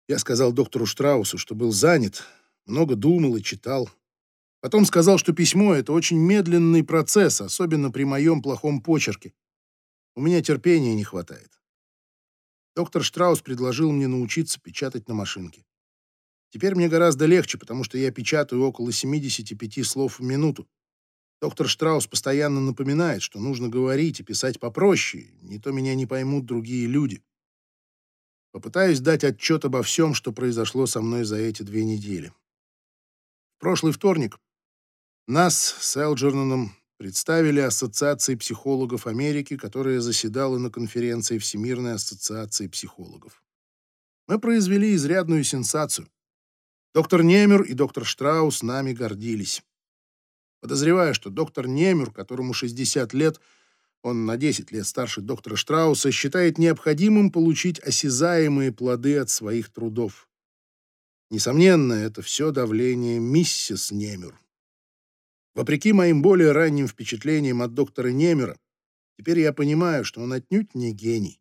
A: Я сказал доктору Штраусу, что был занят, много думал и читал. Потом сказал, что письмо — это очень медленный процесс, особенно при моем плохом почерке. У меня терпения не хватает. Доктор Штраус предложил мне научиться печатать на машинке. Теперь мне гораздо легче, потому что я печатаю около 75 слов в минуту. Доктор Штраус постоянно напоминает, что нужно говорить и писать попроще, не то меня не поймут другие люди. Попытаюсь дать отчет обо всем, что произошло со мной за эти две недели. В прошлый вторник нас с Элджерноном представили Ассоциации психологов Америки, которая заседала на конференции Всемирной ассоциации психологов. Мы произвели изрядную сенсацию. Доктор Немер и доктор Штраус нами гордились. Подозревая, что доктор Немер, которому 60 лет, он на 10 лет старше доктора Штрауса, считает необходимым получить осязаемые плоды от своих трудов. Несомненно, это все давление миссис Немер. Вопреки моим более ранним впечатлениям от доктора Немера, теперь я понимаю, что он отнюдь не гений.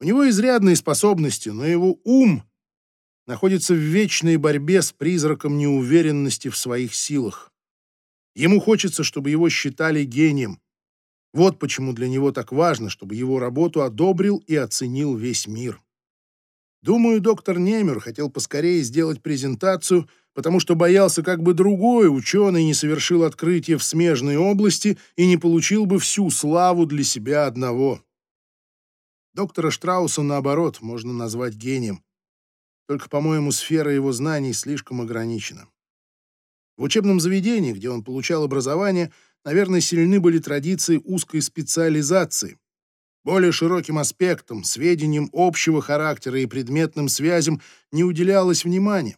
A: У него изрядные способности, но его ум находится в вечной борьбе с призраком неуверенности в своих силах. Ему хочется, чтобы его считали гением. Вот почему для него так важно, чтобы его работу одобрил и оценил весь мир. Думаю, доктор Немер хотел поскорее сделать презентацию, потому что боялся, как бы другой ученый не совершил открытие в смежной области и не получил бы всю славу для себя одного. Доктора Штрауса, наоборот, можно назвать гением. Только, по-моему, сфера его знаний слишком ограничена. В учебном заведении, где он получал образование, наверное, сильны были традиции узкой специализации. Более широким аспектам, сведениям общего характера и предметным связям не уделялось внимания.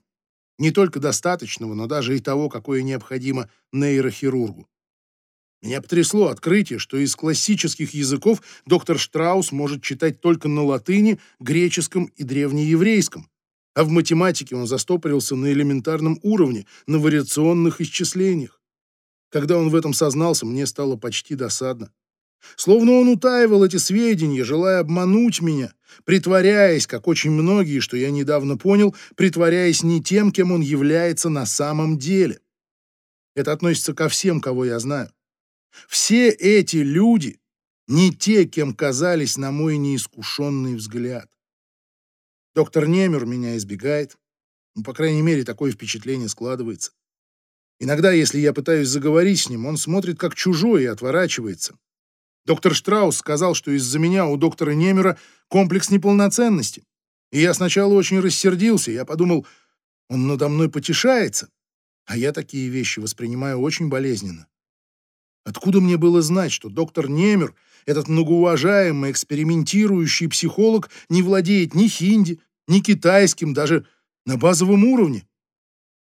A: Не только достаточного, но даже и того, какое необходимо нейрохирургу. Меня потрясло открытие, что из классических языков доктор Штраус может читать только на латыни, греческом и древнееврейском а в математике он застопорился на элементарном уровне, на вариационных исчислениях. Когда он в этом сознался, мне стало почти досадно. Словно он утаивал эти сведения, желая обмануть меня, притворяясь, как очень многие, что я недавно понял, притворяясь не тем, кем он является на самом деле. Это относится ко всем, кого я знаю. Все эти люди не те, кем казались на мой неискушенный взгляд. Доктор Немер меня избегает. Ну, по крайней мере, такое впечатление складывается. Иногда, если я пытаюсь заговорить с ним, он смотрит как чужой и отворачивается. Доктор Штраус сказал, что из-за меня у доктора Немера комплекс неполноценности. И я сначала очень рассердился. Я подумал, он надо мной потешается. А я такие вещи воспринимаю очень болезненно. Откуда мне было знать, что доктор Немер, этот многоуважаемый экспериментирующий психолог, не владеет ни хинди, ни китайским, даже на базовом уровне?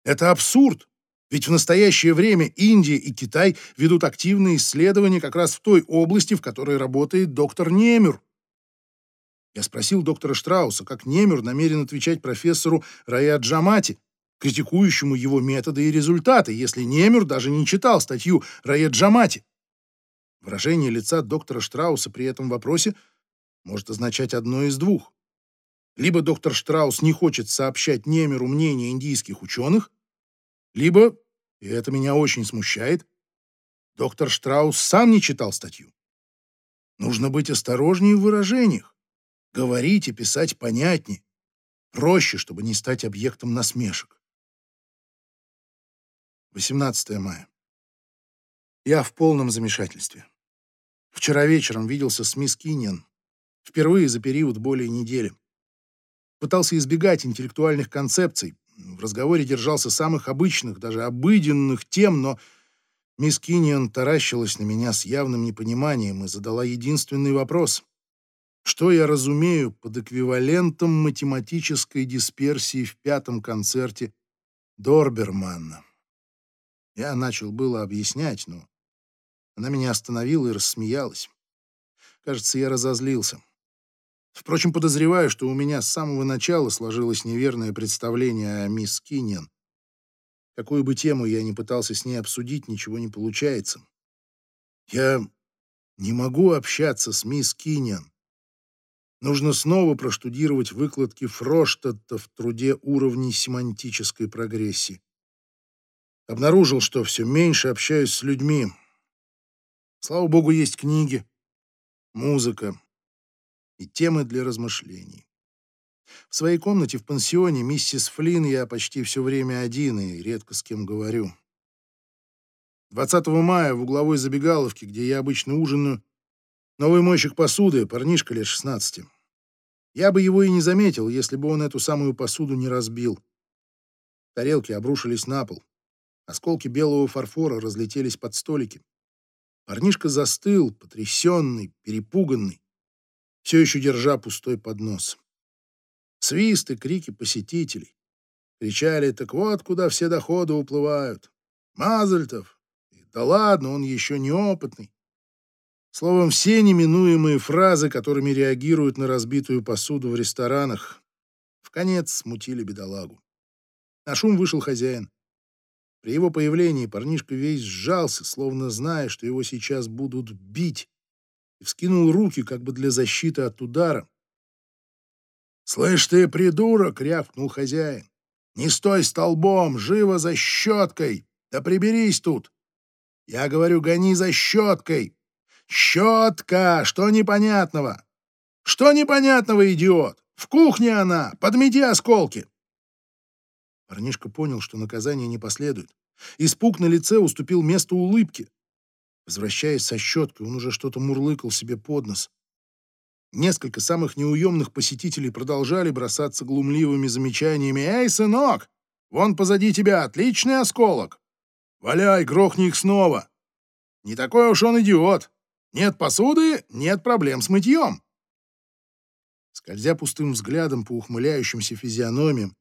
A: Это абсурд. Ведь в настоящее время Индия и Китай ведут активные исследования как раз в той области, в которой работает доктор Немер. Я спросил доктора Штрауса, как Немер намерен отвечать профессору Рая Джамати, критикующему его методы и результаты, если Немер даже не читал статью Рая Джамати. Выражение лица доктора Штрауса при этом вопросе может означать одно из двух. Либо доктор Штраус не хочет сообщать Немеру мнение индийских ученых, либо, и это меня очень смущает, доктор Штраус сам не читал статью. Нужно быть осторожнее в выражениях. Говорить и писать понятнее. Проще, чтобы не стать объектом насмешек. 18 мая. Я в полном замешательстве. Вчера вечером виделся с мисс Киньян. Впервые за период более недели. Пытался избегать интеллектуальных концепций. В разговоре держался самых обычных, даже обыденных тем, но мисс Киньян таращилась на меня с явным непониманием и задала единственный вопрос. Что я разумею под эквивалентом математической дисперсии в пятом концерте Дорберманна? Я начал было объяснять, но она меня остановила и рассмеялась. Кажется, я разозлился. Впрочем, подозреваю, что у меня с самого начала сложилось неверное представление о мисс Киньян. Какую бы тему я ни пытался с ней обсудить, ничего не получается. Я не могу общаться с мисс Киньян. Нужно снова проштудировать выкладки Фроштадта в труде уровней семантической прогрессии. Обнаружил, что все меньше общаюсь с людьми. Слава богу, есть книги, музыка и темы для размышлений. В своей комнате в пансионе миссис Флинн я почти все время один и редко с кем говорю. 20 мая в угловой забегаловке, где я обычно ужинаю, Новый мойщик посуды, парнишка лет 16. Я бы его и не заметил, если бы он эту самую посуду не разбил. Тарелки обрушились на пол. Осколки белого фарфора разлетелись под столики. Парнишка застыл, потрясенный, перепуганный, все еще держа пустой поднос. Свист и крики посетителей. Кричали, так вот, куда все доходы уплывают. Мазальтов. Да ладно, он еще неопытный. Словом, все неминуемые фразы, которыми реагируют на разбитую посуду в ресторанах, в конец смутили бедолагу. На шум вышел хозяин. При его появлении парнишка весь сжался, словно зная, что его сейчас будут бить, и вскинул руки, как бы для защиты от удара. «Слышь ты, придурок!» — рявкнул хозяин. «Не стой столбом! Живо за щеткой! Да приберись тут! Я говорю, гони за щеткой!» «Щетка! Что непонятного?» «Что непонятного, идиот? В кухне она! Подмети осколки!» Парнишка понял, что наказание не последует. Испуг на лице уступил место улыбке. Возвращаясь со щеткой, он уже что-то мурлыкал себе под нос. Несколько самых неуемных посетителей продолжали бросаться глумливыми замечаниями. «Эй, сынок, вон позади тебя отличный осколок! Валяй, грохни их снова! Не такой уж он идиот! Нет посуды — нет проблем с мытьем!» Скользя пустым взглядом по ухмыляющимся физиономиям,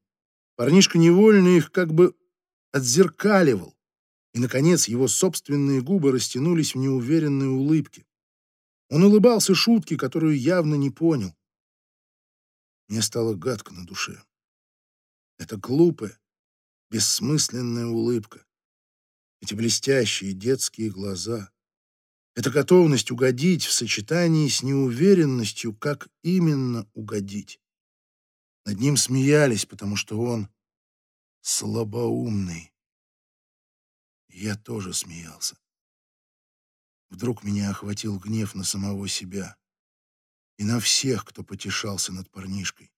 A: парнишка невольно их как бы отзеркаливал, и, наконец, его собственные губы растянулись в неуверенной улыбке. Он улыбался шутке, которую явно не понял. Мне стало гадко на душе. Это глупая, бессмысленная улыбка. Эти блестящие детские глаза. Это готовность угодить в сочетании с неуверенностью, как именно угодить. Над ним смеялись, потому что он слабоумный. Я тоже смеялся. Вдруг меня охватил гнев на самого себя и на всех, кто потешался над парнишкой.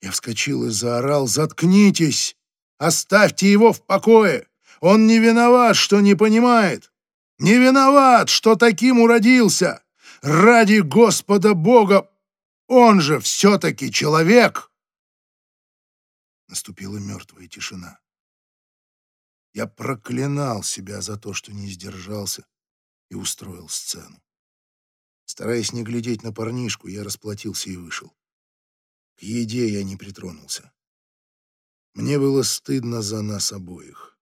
A: Я вскочил и заорал «Заткнитесь! Оставьте его в покое! Он не виноват, что не понимает! Не виноват, что таким уродился. Ради Господа Бога, он же все-таки человек. Наступила мертвая тишина. Я проклинал себя за то, что не сдержался и устроил сцену. Стараясь не глядеть на парнишку, я расплатился и вышел. К еде я не притронулся. Мне было стыдно за нас обоих.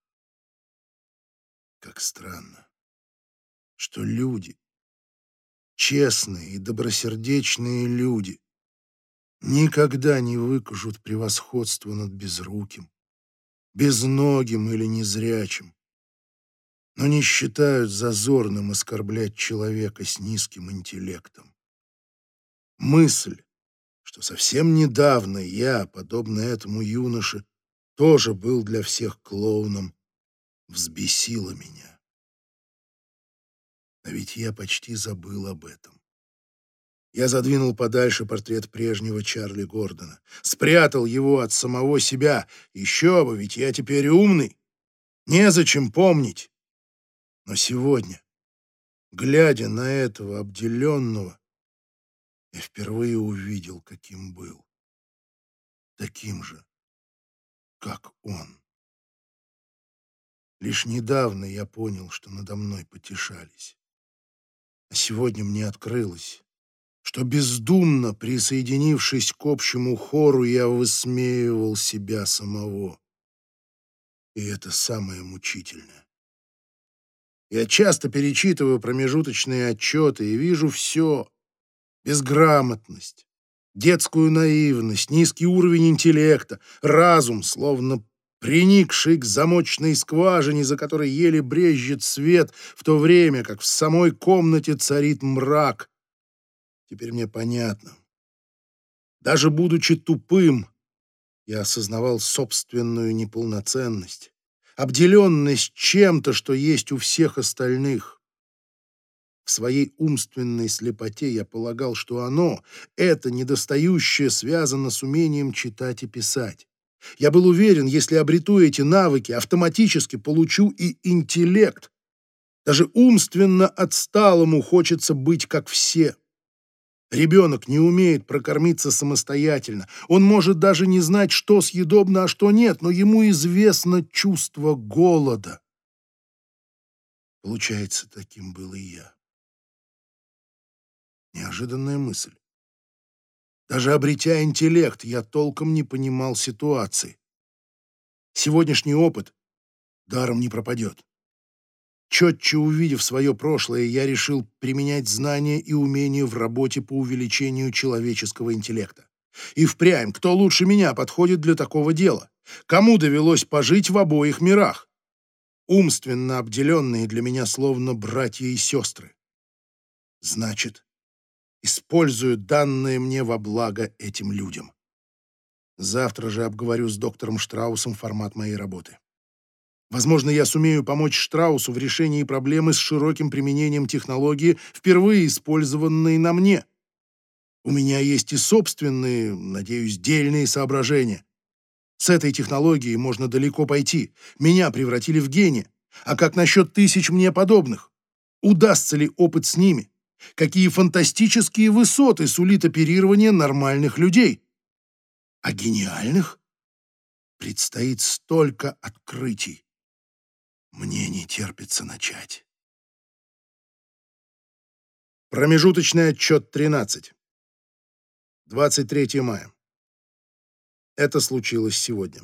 A: Как странно, что люди, честные и добросердечные люди, никогда не выкажут превосходство над безруким, безногим или незрячим, но не считают зазорным оскорблять человека с низким интеллектом. Мысль, что совсем недавно я, подобно этому юноше, тоже был для всех клоуном, взбесила меня. А ведь я почти забыл об этом. Я задвинул подальше портрет прежнего Чарли Гордона, спрятал его от самого себя. Еще бы, ведь я теперь умный. Незачем помнить. Но сегодня, глядя на этого обделенного, я впервые увидел, каким был. Таким же, как он. Лишь недавно я понял, что надо мной потешались. А сегодня мне открылось, что бездумно, присоединившись к общему хору, я высмеивал себя самого. И это самое мучительное. Я часто перечитываю промежуточные отчеты и вижу все. Безграмотность, детскую наивность, низкий уровень интеллекта, разум, словно приникший к замочной скважине, за которой еле брежет свет, в то время как в самой комнате царит мрак. Теперь мне понятно. Даже будучи тупым, я осознавал собственную неполноценность обделенность чем-то, что есть у всех остальных. В своей умственной слепоте я полагал, что оно, это недостающее, связано с умением читать и писать. Я был уверен, если обрету эти навыки, автоматически получу и интеллект. Даже умственно отсталому хочется быть как все. Ребенок не умеет прокормиться самостоятельно. Он может даже не знать, что съедобно, а что нет, но ему известно чувство голода. Получается, таким был и я. Неожиданная мысль. Даже обретя интеллект, я толком не понимал ситуации. Сегодняшний опыт даром не пропадет. Четче увидев свое прошлое, я решил применять знания и умения в работе по увеличению человеческого интеллекта. И впрямь, кто лучше меня подходит для такого дела? Кому довелось пожить в обоих мирах? Умственно обделенные для меня словно братья и сестры. Значит, использую данные мне во благо этим людям. Завтра же обговорю с доктором Штраусом формат моей работы. Возможно, я сумею помочь Штраусу в решении проблемы с широким применением технологии, впервые использованной на мне. У меня есть и собственные, надеюсь, дельные соображения. С этой технологией можно далеко пойти. Меня превратили в гения. А как насчет тысяч мне подобных? Удастся ли опыт с ними? Какие фантастические высоты сулит оперирование нормальных людей? А гениальных? Предстоит столько открытий. Мне не терпится начать. Промежуточный отчет 13. 23 мая. Это случилось сегодня.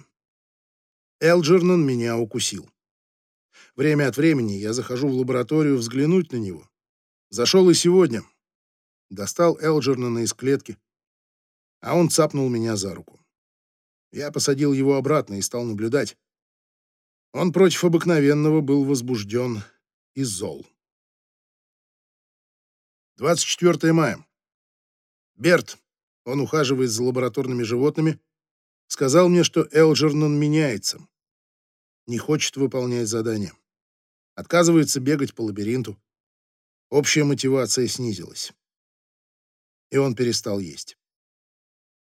A: Элджернон меня укусил. Время от времени я захожу в лабораторию взглянуть на него. Зашел и сегодня. Достал Элджернона из клетки, а он цапнул меня за руку. Я посадил его обратно и стал наблюдать. Он против обыкновенного был возбужден и зол. 24 мая. Берт, он ухаживает за лабораторными животными, сказал мне, что Элджернон меняется. Не хочет выполнять задания. Отказывается бегать по лабиринту. Общая мотивация снизилась. И он перестал есть.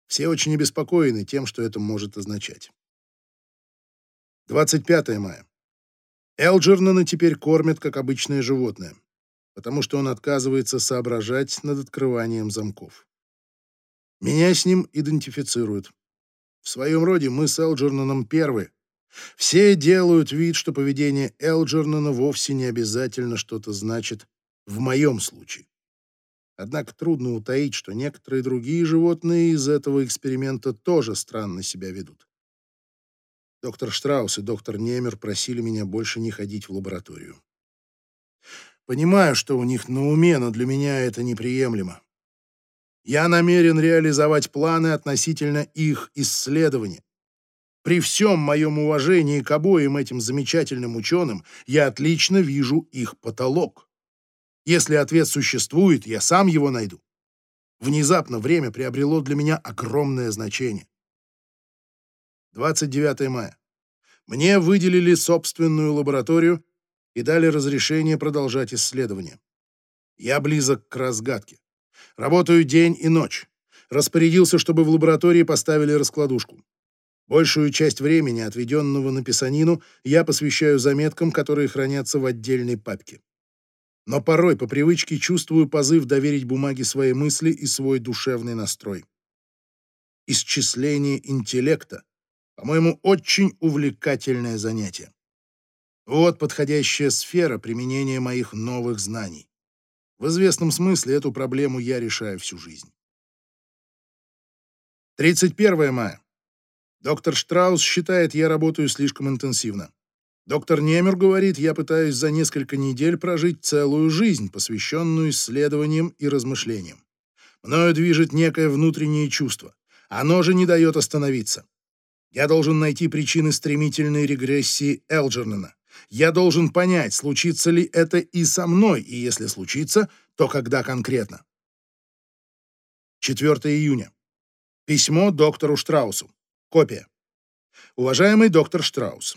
A: Все очень обеспокоены тем, что это может означать. 25 мая. Элджернона теперь кормят, как обычное животное, потому что он отказывается соображать над открыванием замков. Меня с ним идентифицируют. В своем роде мы с Элджерноном первые. Все делают вид, что поведение Элджернона вовсе не обязательно что-то значит в моем случае. Однако трудно утаить, что некоторые другие животные из этого эксперимента тоже странно себя ведут. Доктор Штраус и доктор Немер просили меня больше не ходить в лабораторию. Понимаю, что у них на уме, но для меня это неприемлемо. Я намерен реализовать планы относительно их исследования. При всем моем уважении к обоим этим замечательным ученым я отлично вижу их потолок. Если ответ существует, я сам его найду. Внезапно время приобрело для меня огромное значение. 29 мая. Мне выделили собственную лабораторию и дали разрешение продолжать исследование. Я близок к разгадке. Работаю день и ночь. Распорядился, чтобы в лаборатории поставили раскладушку. Большую часть времени, отведенного на писанину, я посвящаю заметкам, которые хранятся в отдельной папке но порой по привычке чувствую позыв доверить бумаге свои мысли и свой душевный настрой. Исчисление интеллекта, по-моему, очень увлекательное занятие. Вот подходящая сфера применения моих новых знаний. В известном смысле эту проблему я решаю всю жизнь. 31 мая. Доктор Штраус считает, я работаю слишком интенсивно. Доктор Немер говорит, я пытаюсь за несколько недель прожить целую жизнь, посвященную исследованиям и размышлениям. Мною движет некое внутреннее чувство. Оно же не дает остановиться. Я должен найти причины стремительной регрессии Элджернона. Я должен понять, случится ли это и со мной, и если случится, то когда конкретно. 4 июня. Письмо доктору Штраусу. Копия. Уважаемый доктор Штраус,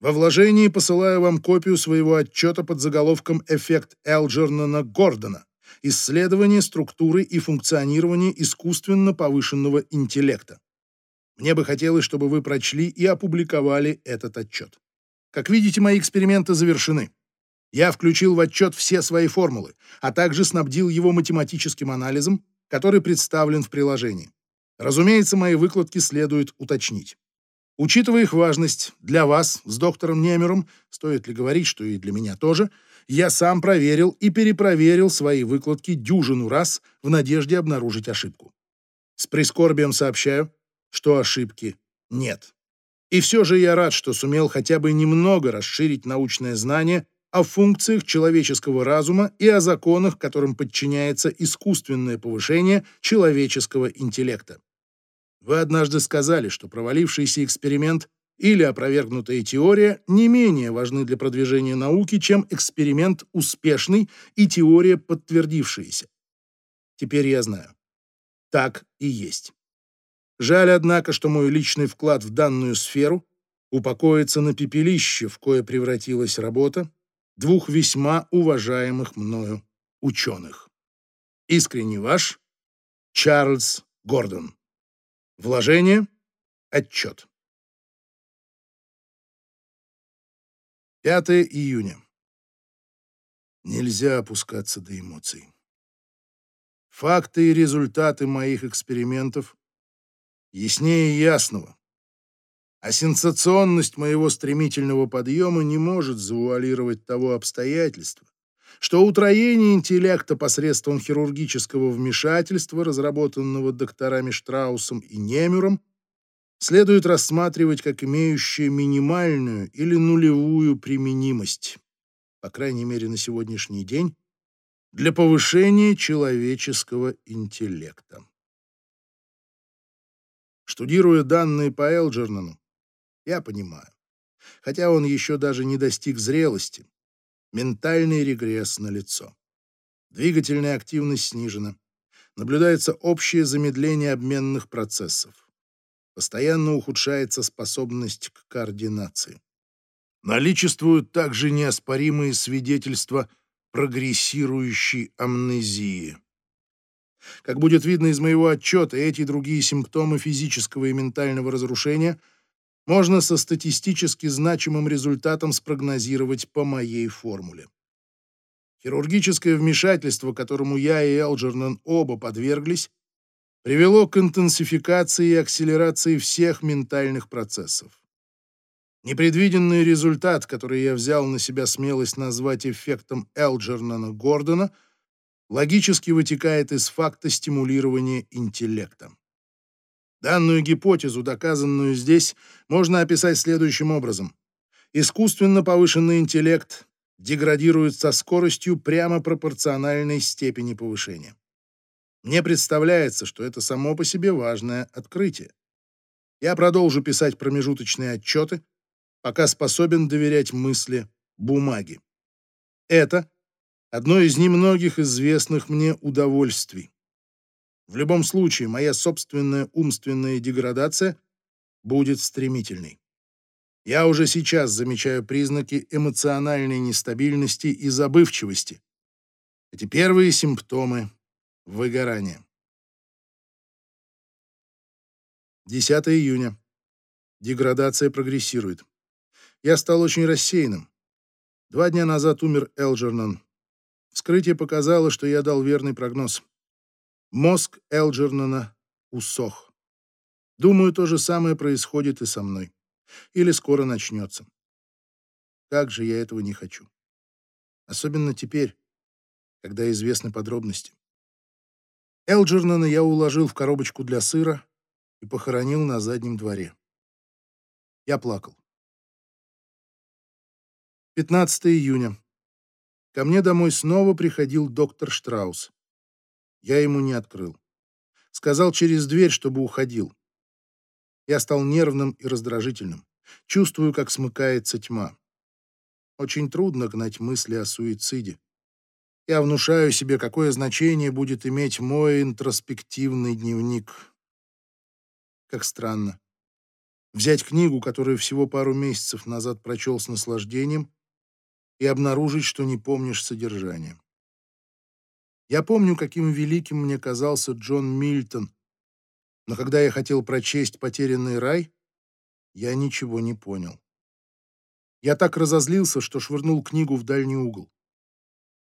A: во вложении посылаю вам копию своего отчета под заголовком «Эффект Элджернона Гордона. Исследование структуры и функционирования искусственно повышенного интеллекта». Мне бы хотелось, чтобы вы прочли и опубликовали этот отчет. Как видите, мои эксперименты завершены. Я включил в отчет все свои формулы, а также снабдил его математическим анализом, который представлен в приложении. Разумеется, мои выкладки следует уточнить. Учитывая их важность для вас с доктором Немером, стоит ли говорить, что и для меня тоже, я сам проверил и перепроверил свои выкладки дюжину раз в надежде обнаружить ошибку. С прискорбием сообщаю, что ошибки нет. И все же я рад, что сумел хотя бы немного расширить научное знание о функциях человеческого разума и о законах, которым подчиняется искусственное повышение человеческого интеллекта. Вы однажды сказали, что провалившийся эксперимент или опровергнутая теория не менее важны для продвижения науки, чем эксперимент успешный и теория подтвердившаяся. Теперь я знаю. Так и есть. Жаль, однако, что мой личный вклад в данную сферу упокоится на пепелище, в кое превратилась работа двух весьма уважаемых мною ученых. Искренне ваш Чарльз Гордон. Вложение. Отчет. 5 июня. Нельзя опускаться до эмоций. Факты и результаты моих экспериментов яснее ясного. А сенсационность моего стремительного подъема не может завуалировать того обстоятельства, что утроение интеллекта посредством хирургического вмешательства, разработанного докторами Штраусом и Немюром, следует рассматривать как имеющее минимальную или нулевую применимость, по крайней мере на сегодняшний день, для повышения человеческого интеллекта. Штудируя данные по Элджернону, я понимаю, хотя он еще даже не достиг зрелости, Ментальный регресс на лицо. Двигательная активность снижена. Наблюдается общее замедление обменных процессов. Постоянно ухудшается способность к координации. Наличествуют также неоспоримые свидетельства прогрессирующей амнезии. Как будет видно из моего отчета, эти и другие симптомы физического и ментального разрушения можно со статистически значимым результатом спрогнозировать по моей формуле. Хирургическое вмешательство, которому я и Элджернан оба подверглись, привело к интенсификации и акселерации всех ментальных процессов. Непредвиденный результат, который я взял на себя смелость назвать эффектом Элджернана Гордона, логически вытекает из факта стимулирования интеллекта. Данную гипотезу, доказанную здесь, можно описать следующим образом. Искусственно повышенный интеллект деградирует со скоростью прямо пропорциональной степени повышения. Мне представляется, что это само по себе важное открытие. Я продолжу писать промежуточные отчеты, пока способен доверять мысли бумаги. Это одно из немногих известных мне удовольствий. В любом случае, моя собственная умственная деградация будет стремительной. Я уже сейчас замечаю признаки эмоциональной нестабильности и забывчивости. Эти первые симптомы выгорания. 10 июня. Деградация прогрессирует. Я стал очень рассеянным. Два дня назад умер Элджернан. Вскрытие показало, что я дал верный прогноз. Мозг Элджернана усох. Думаю, то же самое происходит и со мной. Или скоро начнется. Как же я этого не хочу. Особенно теперь, когда известны подробности. Элджернана я уложил в коробочку для сыра и похоронил на заднем дворе. Я плакал. 15 июня. Ко мне домой снова приходил доктор Штраус. Я ему не открыл. Сказал через дверь, чтобы уходил. Я стал нервным и раздражительным. Чувствую, как смыкается тьма. Очень трудно гнать мысли о суициде. Я внушаю себе, какое значение будет иметь мой интроспективный дневник. Как странно. Взять книгу, которую всего пару месяцев назад прочел с наслаждением, и обнаружить, что не помнишь содержание. Я помню, каким великим мне казался Джон Мильтон, но когда я хотел прочесть «Потерянный рай», я ничего не понял. Я так разозлился, что швырнул книгу в дальний угол.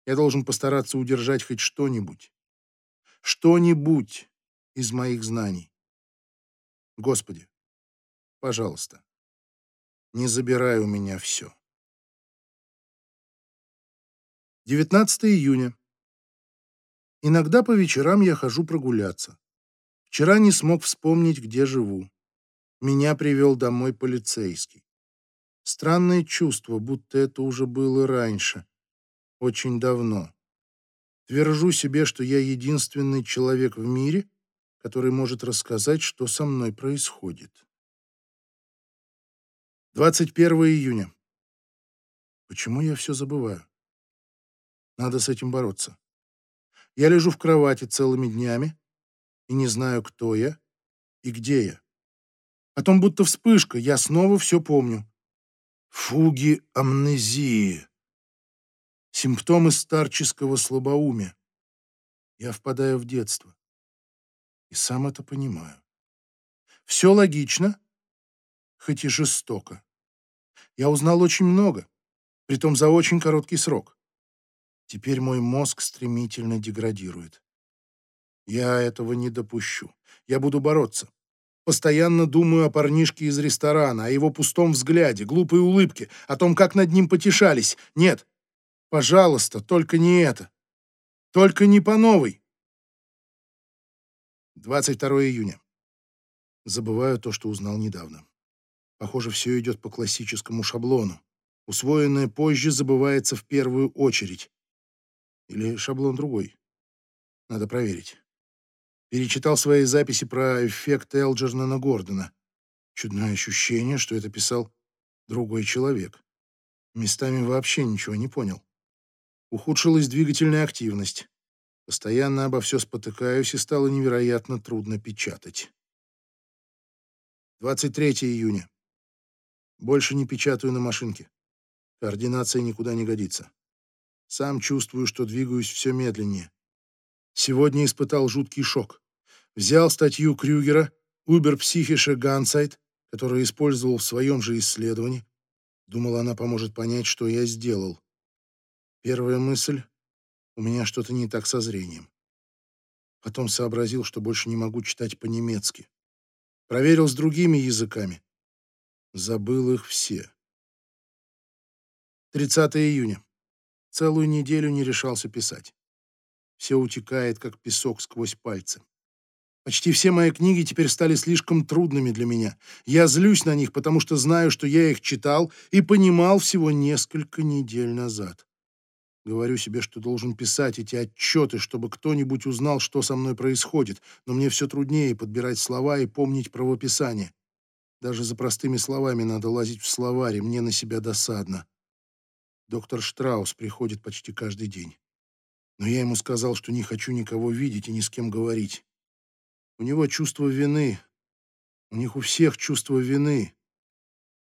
A: Я должен постараться удержать хоть что-нибудь. Что-нибудь из моих знаний. Господи, пожалуйста, не забирай у меня все. 19 июня. Иногда по вечерам я хожу прогуляться. Вчера не смог вспомнить, где живу. Меня привел домой полицейский. Странное чувство, будто это уже было раньше. Очень давно. Твержу себе, что я единственный человек в мире, который может рассказать, что со мной происходит. 21 июня. Почему я все забываю? Надо с этим бороться. Я лежу в кровати целыми днями и не знаю, кто я и где я. Потом будто вспышка, я снова все помню. Фуги амнезии. Симптомы старческого слабоумия. Я впадаю в детство. И сам это понимаю. Все логично, хоть и жестоко. Я узнал очень много, притом за очень короткий срок. Теперь мой мозг стремительно деградирует. Я этого не допущу. Я буду бороться. Постоянно думаю о парнишке из ресторана, о его пустом взгляде, глупой улыбке, о том, как над ним потешались. Нет, пожалуйста, только не это. Только не по новой. 22 июня. Забываю то, что узнал недавно. Похоже, все идет по классическому шаблону. Усвоенное позже забывается в первую очередь. Или шаблон другой? Надо проверить. Перечитал свои записи про эффект Элджернана Гордона. Чудное ощущение, что это писал другой человек. Местами вообще ничего не понял. Ухудшилась двигательная активность. Постоянно обо все спотыкаюсь и стало невероятно трудно печатать. 23 июня. Больше не печатаю на машинке. Координация никуда не годится. Сам чувствую, что двигаюсь все медленнее. Сегодня испытал жуткий шок. Взял статью Крюгера «Убер психише Гансайт» которое использовал в своем же исследовании. Думал, она поможет понять, что я сделал. Первая мысль — у меня что-то не так со зрением. Потом сообразил, что больше не могу читать по-немецки. Проверил с другими языками. Забыл их все. 30 июня. Целую неделю не решался писать. Все утекает, как песок сквозь пальцы. Почти все мои книги теперь стали слишком трудными для меня. Я злюсь на них, потому что знаю, что я их читал и понимал всего несколько недель назад. Говорю себе, что должен писать эти отчеты, чтобы кто-нибудь узнал, что со мной происходит, но мне все труднее подбирать слова и помнить правописание. Даже за простыми словами надо лазить в словаре, мне на себя досадно. Доктор Штраус приходит почти каждый день. Но я ему сказал, что не хочу никого видеть и ни с кем говорить. У него чувство вины. У них у всех чувство вины.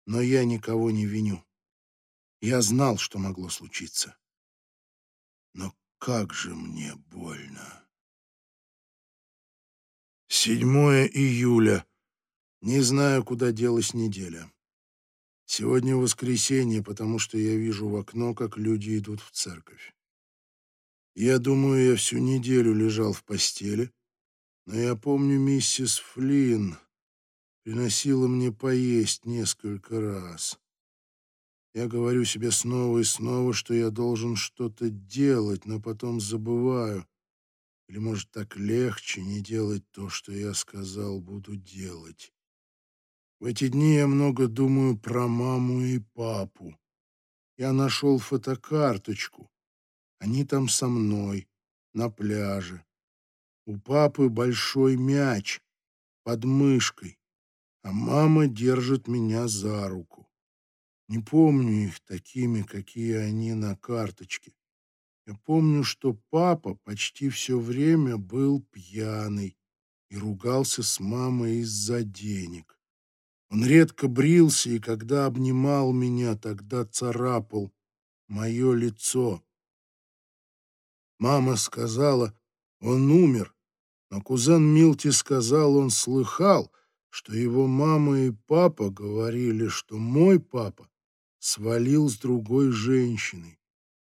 A: Но я никого не виню. Я знал, что могло случиться. Но как же мне больно. 7 июля. Не знаю, куда делась неделя. Сегодня воскресенье, потому что я вижу в окно, как люди идут в церковь. Я думаю, я всю неделю лежал в постели, но я помню, миссис Флинн приносила мне поесть несколько раз. Я говорю себе снова и снова, что я должен что-то делать, но потом забываю. Или, может, так легче не делать то, что я сказал, буду делать. В эти дни я много думаю про маму и папу. Я нашел фотокарточку. Они там со мной, на пляже. У папы большой мяч под мышкой, а мама держит меня за руку. Не помню их такими, какие они на карточке. Я помню, что папа почти все время был пьяный и ругался с мамой из-за денег. Он редко брился, и когда обнимал меня, тогда царапал мое лицо. Мама сказала, он умер, но кузен Милти сказал, он слыхал, что его мама и папа говорили, что мой папа свалил с другой женщиной.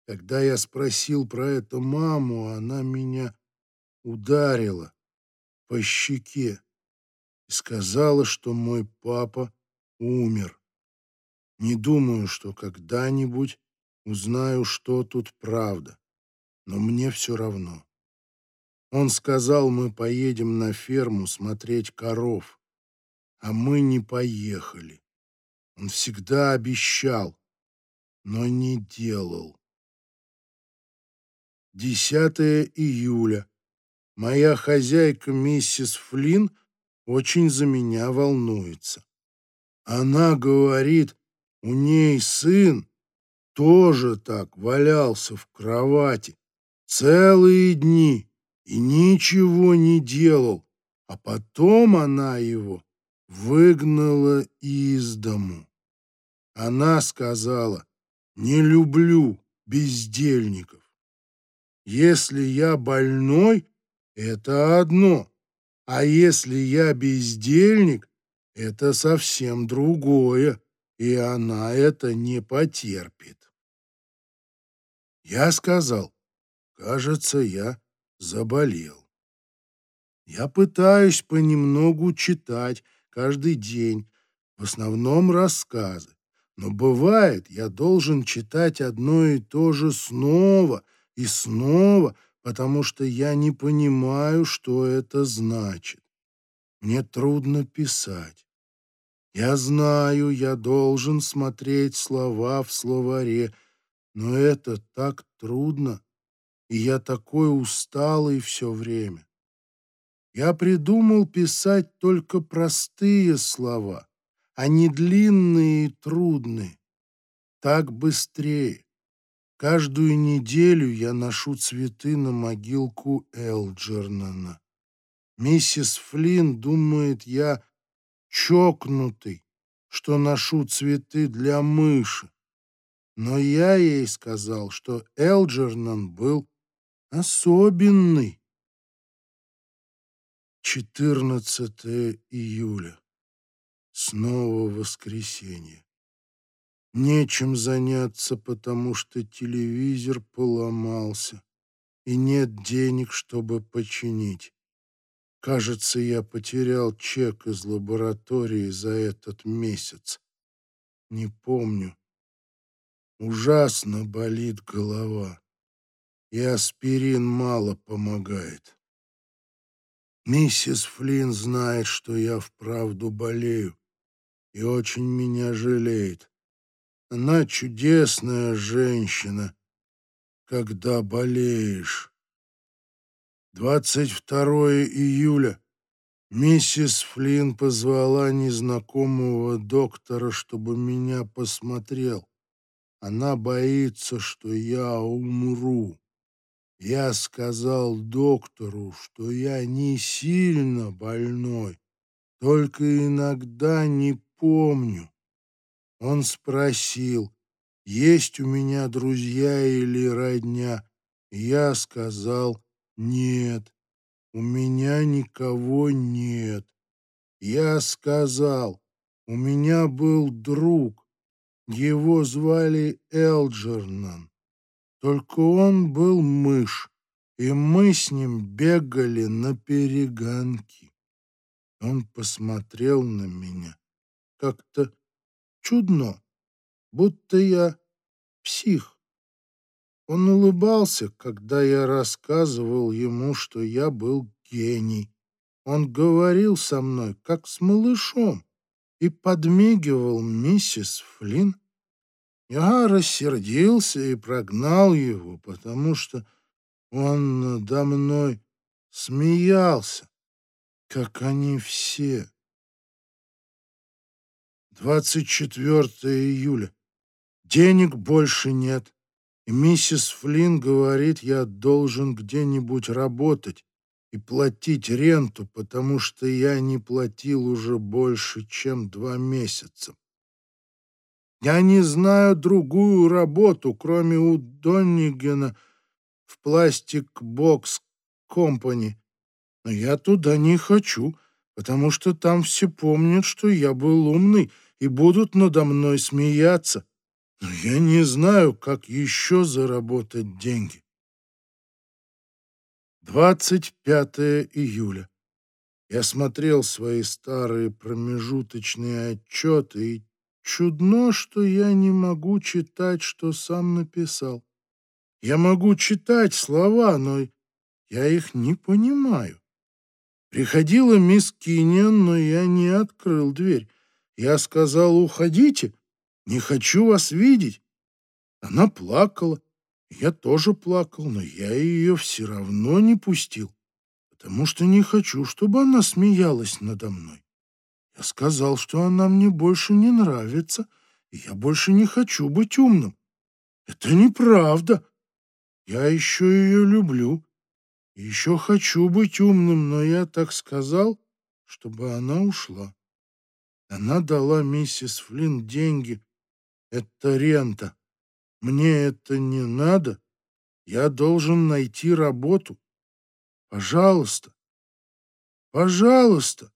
A: Когда я спросил про это маму, она меня ударила по щеке и сказала, что мой папа умер. Не думаю, что когда-нибудь узнаю, что тут правда, но мне все равно. Он сказал, мы поедем на ферму смотреть коров, а мы не поехали. Он всегда обещал, но не делал. 10 июля. Моя хозяйка миссис Флинн очень за меня волнуется. Она говорит, у ней сын тоже так валялся в кровати целые дни и ничего не делал, а потом она его выгнала из дому. Она сказала, не люблю бездельников. Если я больной, это одно, а если я бездельник, это совсем другое, и она это не потерпит. Я сказал, кажется, я заболел. Я пытаюсь понемногу читать каждый день, в основном рассказы, но бывает, я должен читать одно и то же снова и снова, потому что я не понимаю, что это значит. Мне трудно писать. Я знаю, я должен смотреть слова в словаре, но это так трудно, и я такой усталый все время. Я придумал писать только простые слова, а не длинные и трудные. Так быстрее. Каждую неделю я ношу цветы на могилку Элджернана. Миссис Флинн думает, я чокнутый, что ношу цветы для мыши. Но я ей сказал, что Элджернан был особенный. 14 июля. Снова воскресенье. Нечем заняться, потому что телевизор поломался, и нет денег, чтобы починить. Кажется, я потерял чек из лаборатории за этот месяц. Не помню. Ужасно болит голова, и аспирин мало помогает. Миссис Флинн знает, что я вправду болею, и очень меня жалеет. Она чудесная женщина, когда болеешь. 22 июля. Миссис Флинн позвала незнакомого доктора, чтобы меня посмотрел. Она боится, что я умру. Я сказал доктору, что я не сильно больной, только иногда не помню. Он спросил, есть у меня друзья или родня. Я сказал, нет, у меня никого нет. Я сказал, у меня был друг, его звали Элджернан. Только он был мышь, и мы с ним бегали на перегонки. Он посмотрел на меня как-то чудно, будто я псих. Он улыбался, когда я рассказывал ему, что я был гений. Он говорил со мной, как с малышом, и подмигивал миссис Флинн. Я рассердился и прогнал его, потому что он надо мной смеялся, как они все. 24 июля. Денег больше нет. И миссис Флинн говорит, я должен где-нибудь работать и платить ренту, потому что я не платил уже больше, чем два месяца. Я не знаю другую работу, кроме у Доннигена в Пластик Бокс Компани, но я туда не хочу, потому что там все помнят, что я был умный и будут надо мной смеяться. Но я не знаю, как еще заработать деньги. 25 июля. Я смотрел свои старые промежуточные отчеты, и чудно, что я не могу читать, что сам написал. Я могу читать слова, но я их не понимаю. Приходила мисс Кинен, но я не открыл дверь. Я сказал, уходите, не хочу вас видеть. Она плакала, я тоже плакал, но я ее все равно не пустил, потому что не хочу, чтобы она смеялась надо мной. Я сказал, что она мне больше не нравится, и я больше не хочу быть умным. Это неправда. Я еще ее люблю, еще хочу быть умным, но я так сказал, чтобы она ушла. Она дала миссис Флинн деньги. Это рента. Мне это не надо. Я должен найти работу. Пожалуйста. Пожалуйста.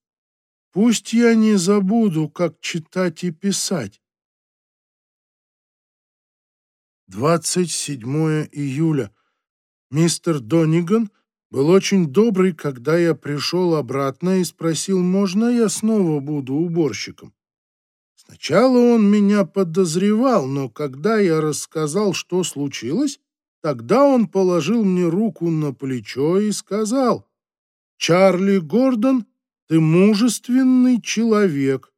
A: Пусть я не забуду, как читать и писать. 27 июля. Мистер Дониган был очень добрый, когда я пришел обратно и спросил, можно я снова буду уборщиком. Сначала он меня подозревал, но когда я рассказал, что случилось, тогда он положил мне руку на плечо и сказал, «Чарли Гордон, ты мужественный человек».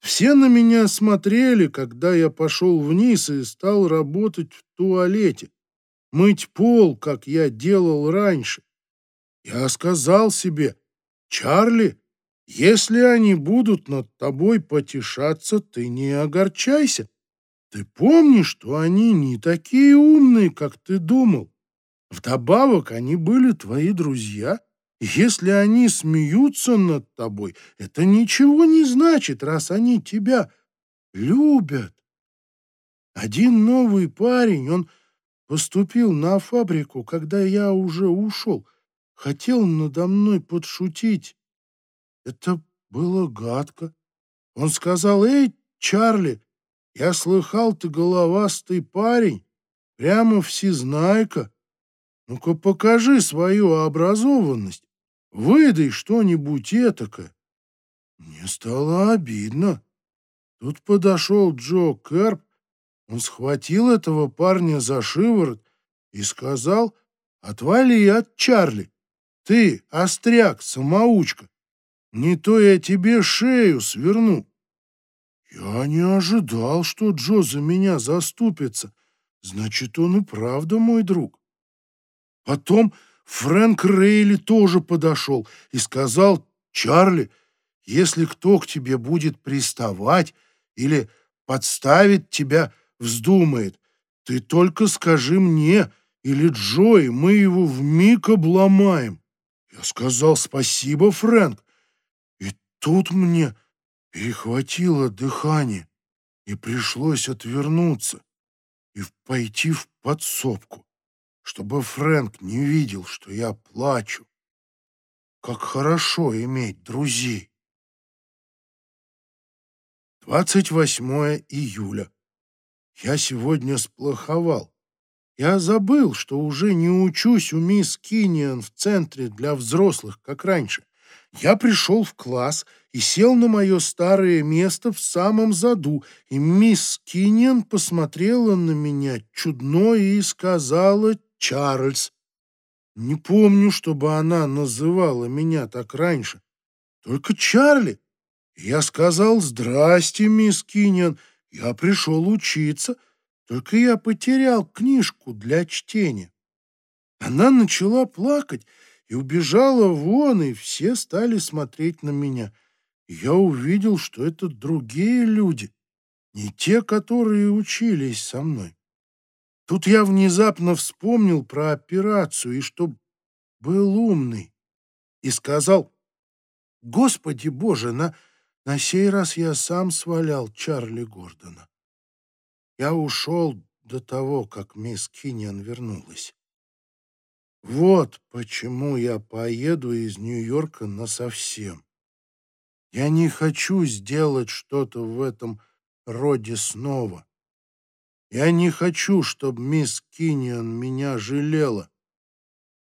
A: Все на меня смотрели, когда я пошел вниз и стал работать в туалете, мыть пол, как я делал раньше. Я сказал себе, Чарли, если они будут над тобой потешаться, ты не огорчайся. Ты помнишь, что они не такие умные, как ты думал. Вдобавок, они были твои друзья. Если они смеются над тобой, это ничего не значит, раз они тебя любят. Один новый парень, он поступил на фабрику, когда я уже ушел хотел надо мной подшутить. Это было гадко. Он сказал, «Эй, Чарли, я слыхал, ты головастый парень, прямо всезнайка. Ну-ка покажи свою образованность, выдай что-нибудь этакое». Мне стало обидно. Тут подошел Джо Кэрп, он схватил этого парня за шиворот и сказал, «Отвали от Чарли, ты, остряк, самоучка, не то я тебе шею сверну». Я не ожидал, что Джо за меня заступится. Значит, он и правда мой друг. Потом Фрэнк Рейли тоже подошел и сказал, «Чарли, если кто к тебе будет приставать или подставить тебя, вздумает, ты только скажи мне или Джои, мы его вмиг обломаем». Я сказал спасибо, Фрэнк, и тут мне перехватило дыхание, и пришлось отвернуться и пойти в подсобку, чтобы Фрэнк не видел, что я плачу. Как хорошо иметь друзей. 28 июля. Я сегодня сплоховал. Я забыл, что уже не учусь у мисс Киниан в центре для взрослых, как раньше. Я пришел в класс и сел на мое старое место в самом заду, и мисс Киниан посмотрела на меня чудно и сказала «Чарльз». Не помню, чтобы она называла меня так раньше. Только Чарли. Я сказал «Здрасте, мисс Киниан, я пришел учиться, только я потерял книжку для чтения». Она начала плакать, и убежала вон, и все стали смотреть на меня. я увидел, что это другие люди, не те, которые учились со мной. Тут я внезапно вспомнил про операцию, и что был умный, и сказал, «Господи Боже, на, на сей раз я сам свалял Чарли Гордона». Я ушел до того, как мисс Киньян вернулась. Вот почему я поеду из Нью-Йорка насовсем. Я не хочу сделать что-то в этом роде снова. Я не хочу, чтобы мисс Киньон меня жалела.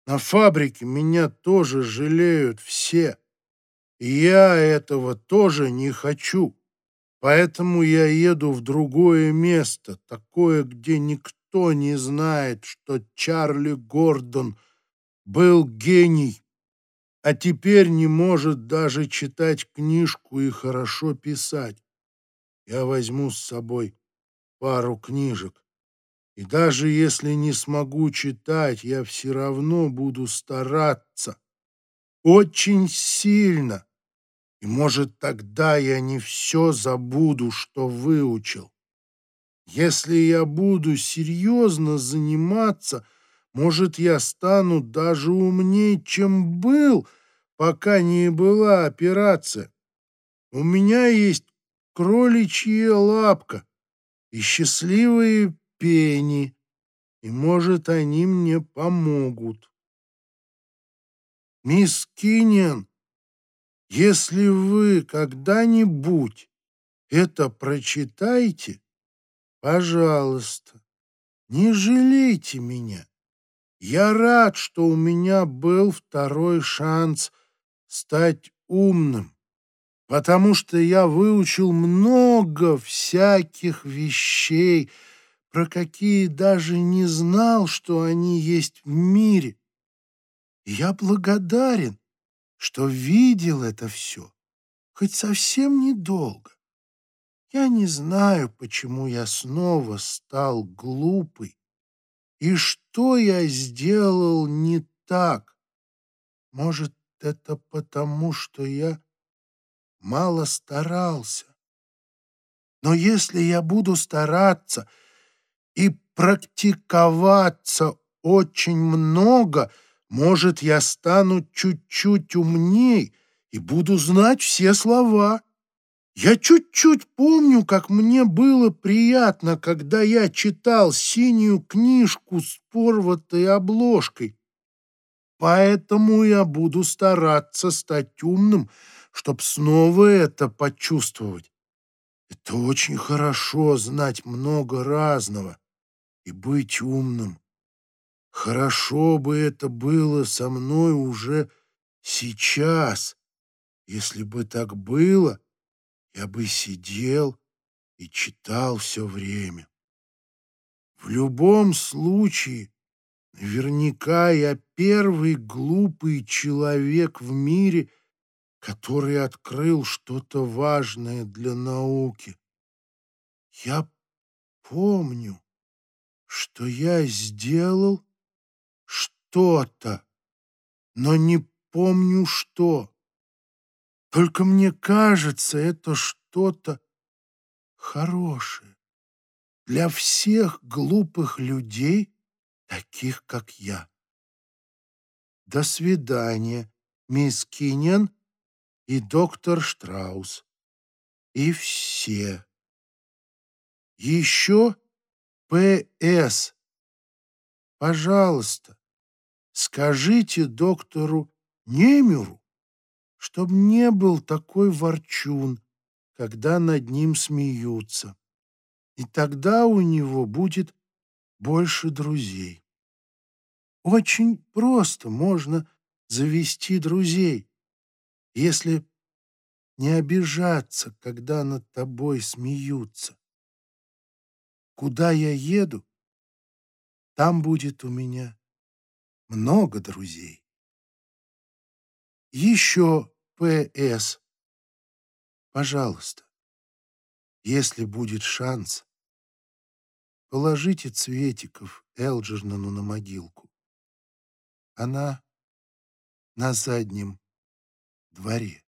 A: На фабрике меня тоже жалеют все. И я этого тоже не хочу. Поэтому я еду в другое место, такое, где никто не знает, что Чарли Гордон был гений, а теперь не может даже читать книжку и хорошо писать. Я возьму с собой пару книжек. И даже если не смогу читать, я все равно буду стараться. Очень сильно. И, может, тогда я не все забуду, что выучил. Если я буду серьезно заниматься, может, я стану даже умнее, чем был, пока не была операция. У меня есть кроличья лапка и счастливые пени, и, может, они мне помогут. Мисс Киньян, если вы когда-нибудь это прочитаете, Пожалуйста, не жалейте меня. Я рад, что у меня был второй шанс стать умным, потому что я выучил много всяких вещей, про какие даже не знал, что они есть в мире. Я благодарен, что видел это все, хоть совсем недолго. Я не знаю, почему я снова стал глупый и что я сделал не так. Может, это потому, что я мало старался. Но если я буду стараться и практиковаться очень много, может, я стану чуть-чуть умней и буду знать все слова. Я чуть-чуть помню, как мне было приятно, когда я читал синюю книжку с порватой обложкой. Поэтому я буду стараться стать умным, чтоб снова это почувствовать. Это очень хорошо знать много разного и быть умным. Хорошо бы это было со мной уже сейчас. Если бы так было, я бы сидел и читал все время. В любом случае, наверняка я первый глупый человек в мире, который открыл что-то важное для науки. Я помню, что я сделал что-то, но не помню что. Только мне кажется, это что-то хорошее для всех глупых людей, таких как я. До свидания, мисс Кинен и доктор Штраус. И все. Еще П.С. Пожалуйста, скажите доктору Немеру, чтоб не был такой ворчун, когда над ним смеются. И тогда у него будет больше друзей. Очень просто можно завести друзей, если не обижаться, когда над тобой смеются. Куда я еду, там будет у меня много друзей. Еще П.С. Пожалуйста, если будет шанс, положите цветиков Элджернану на могилку. Она на заднем дворе.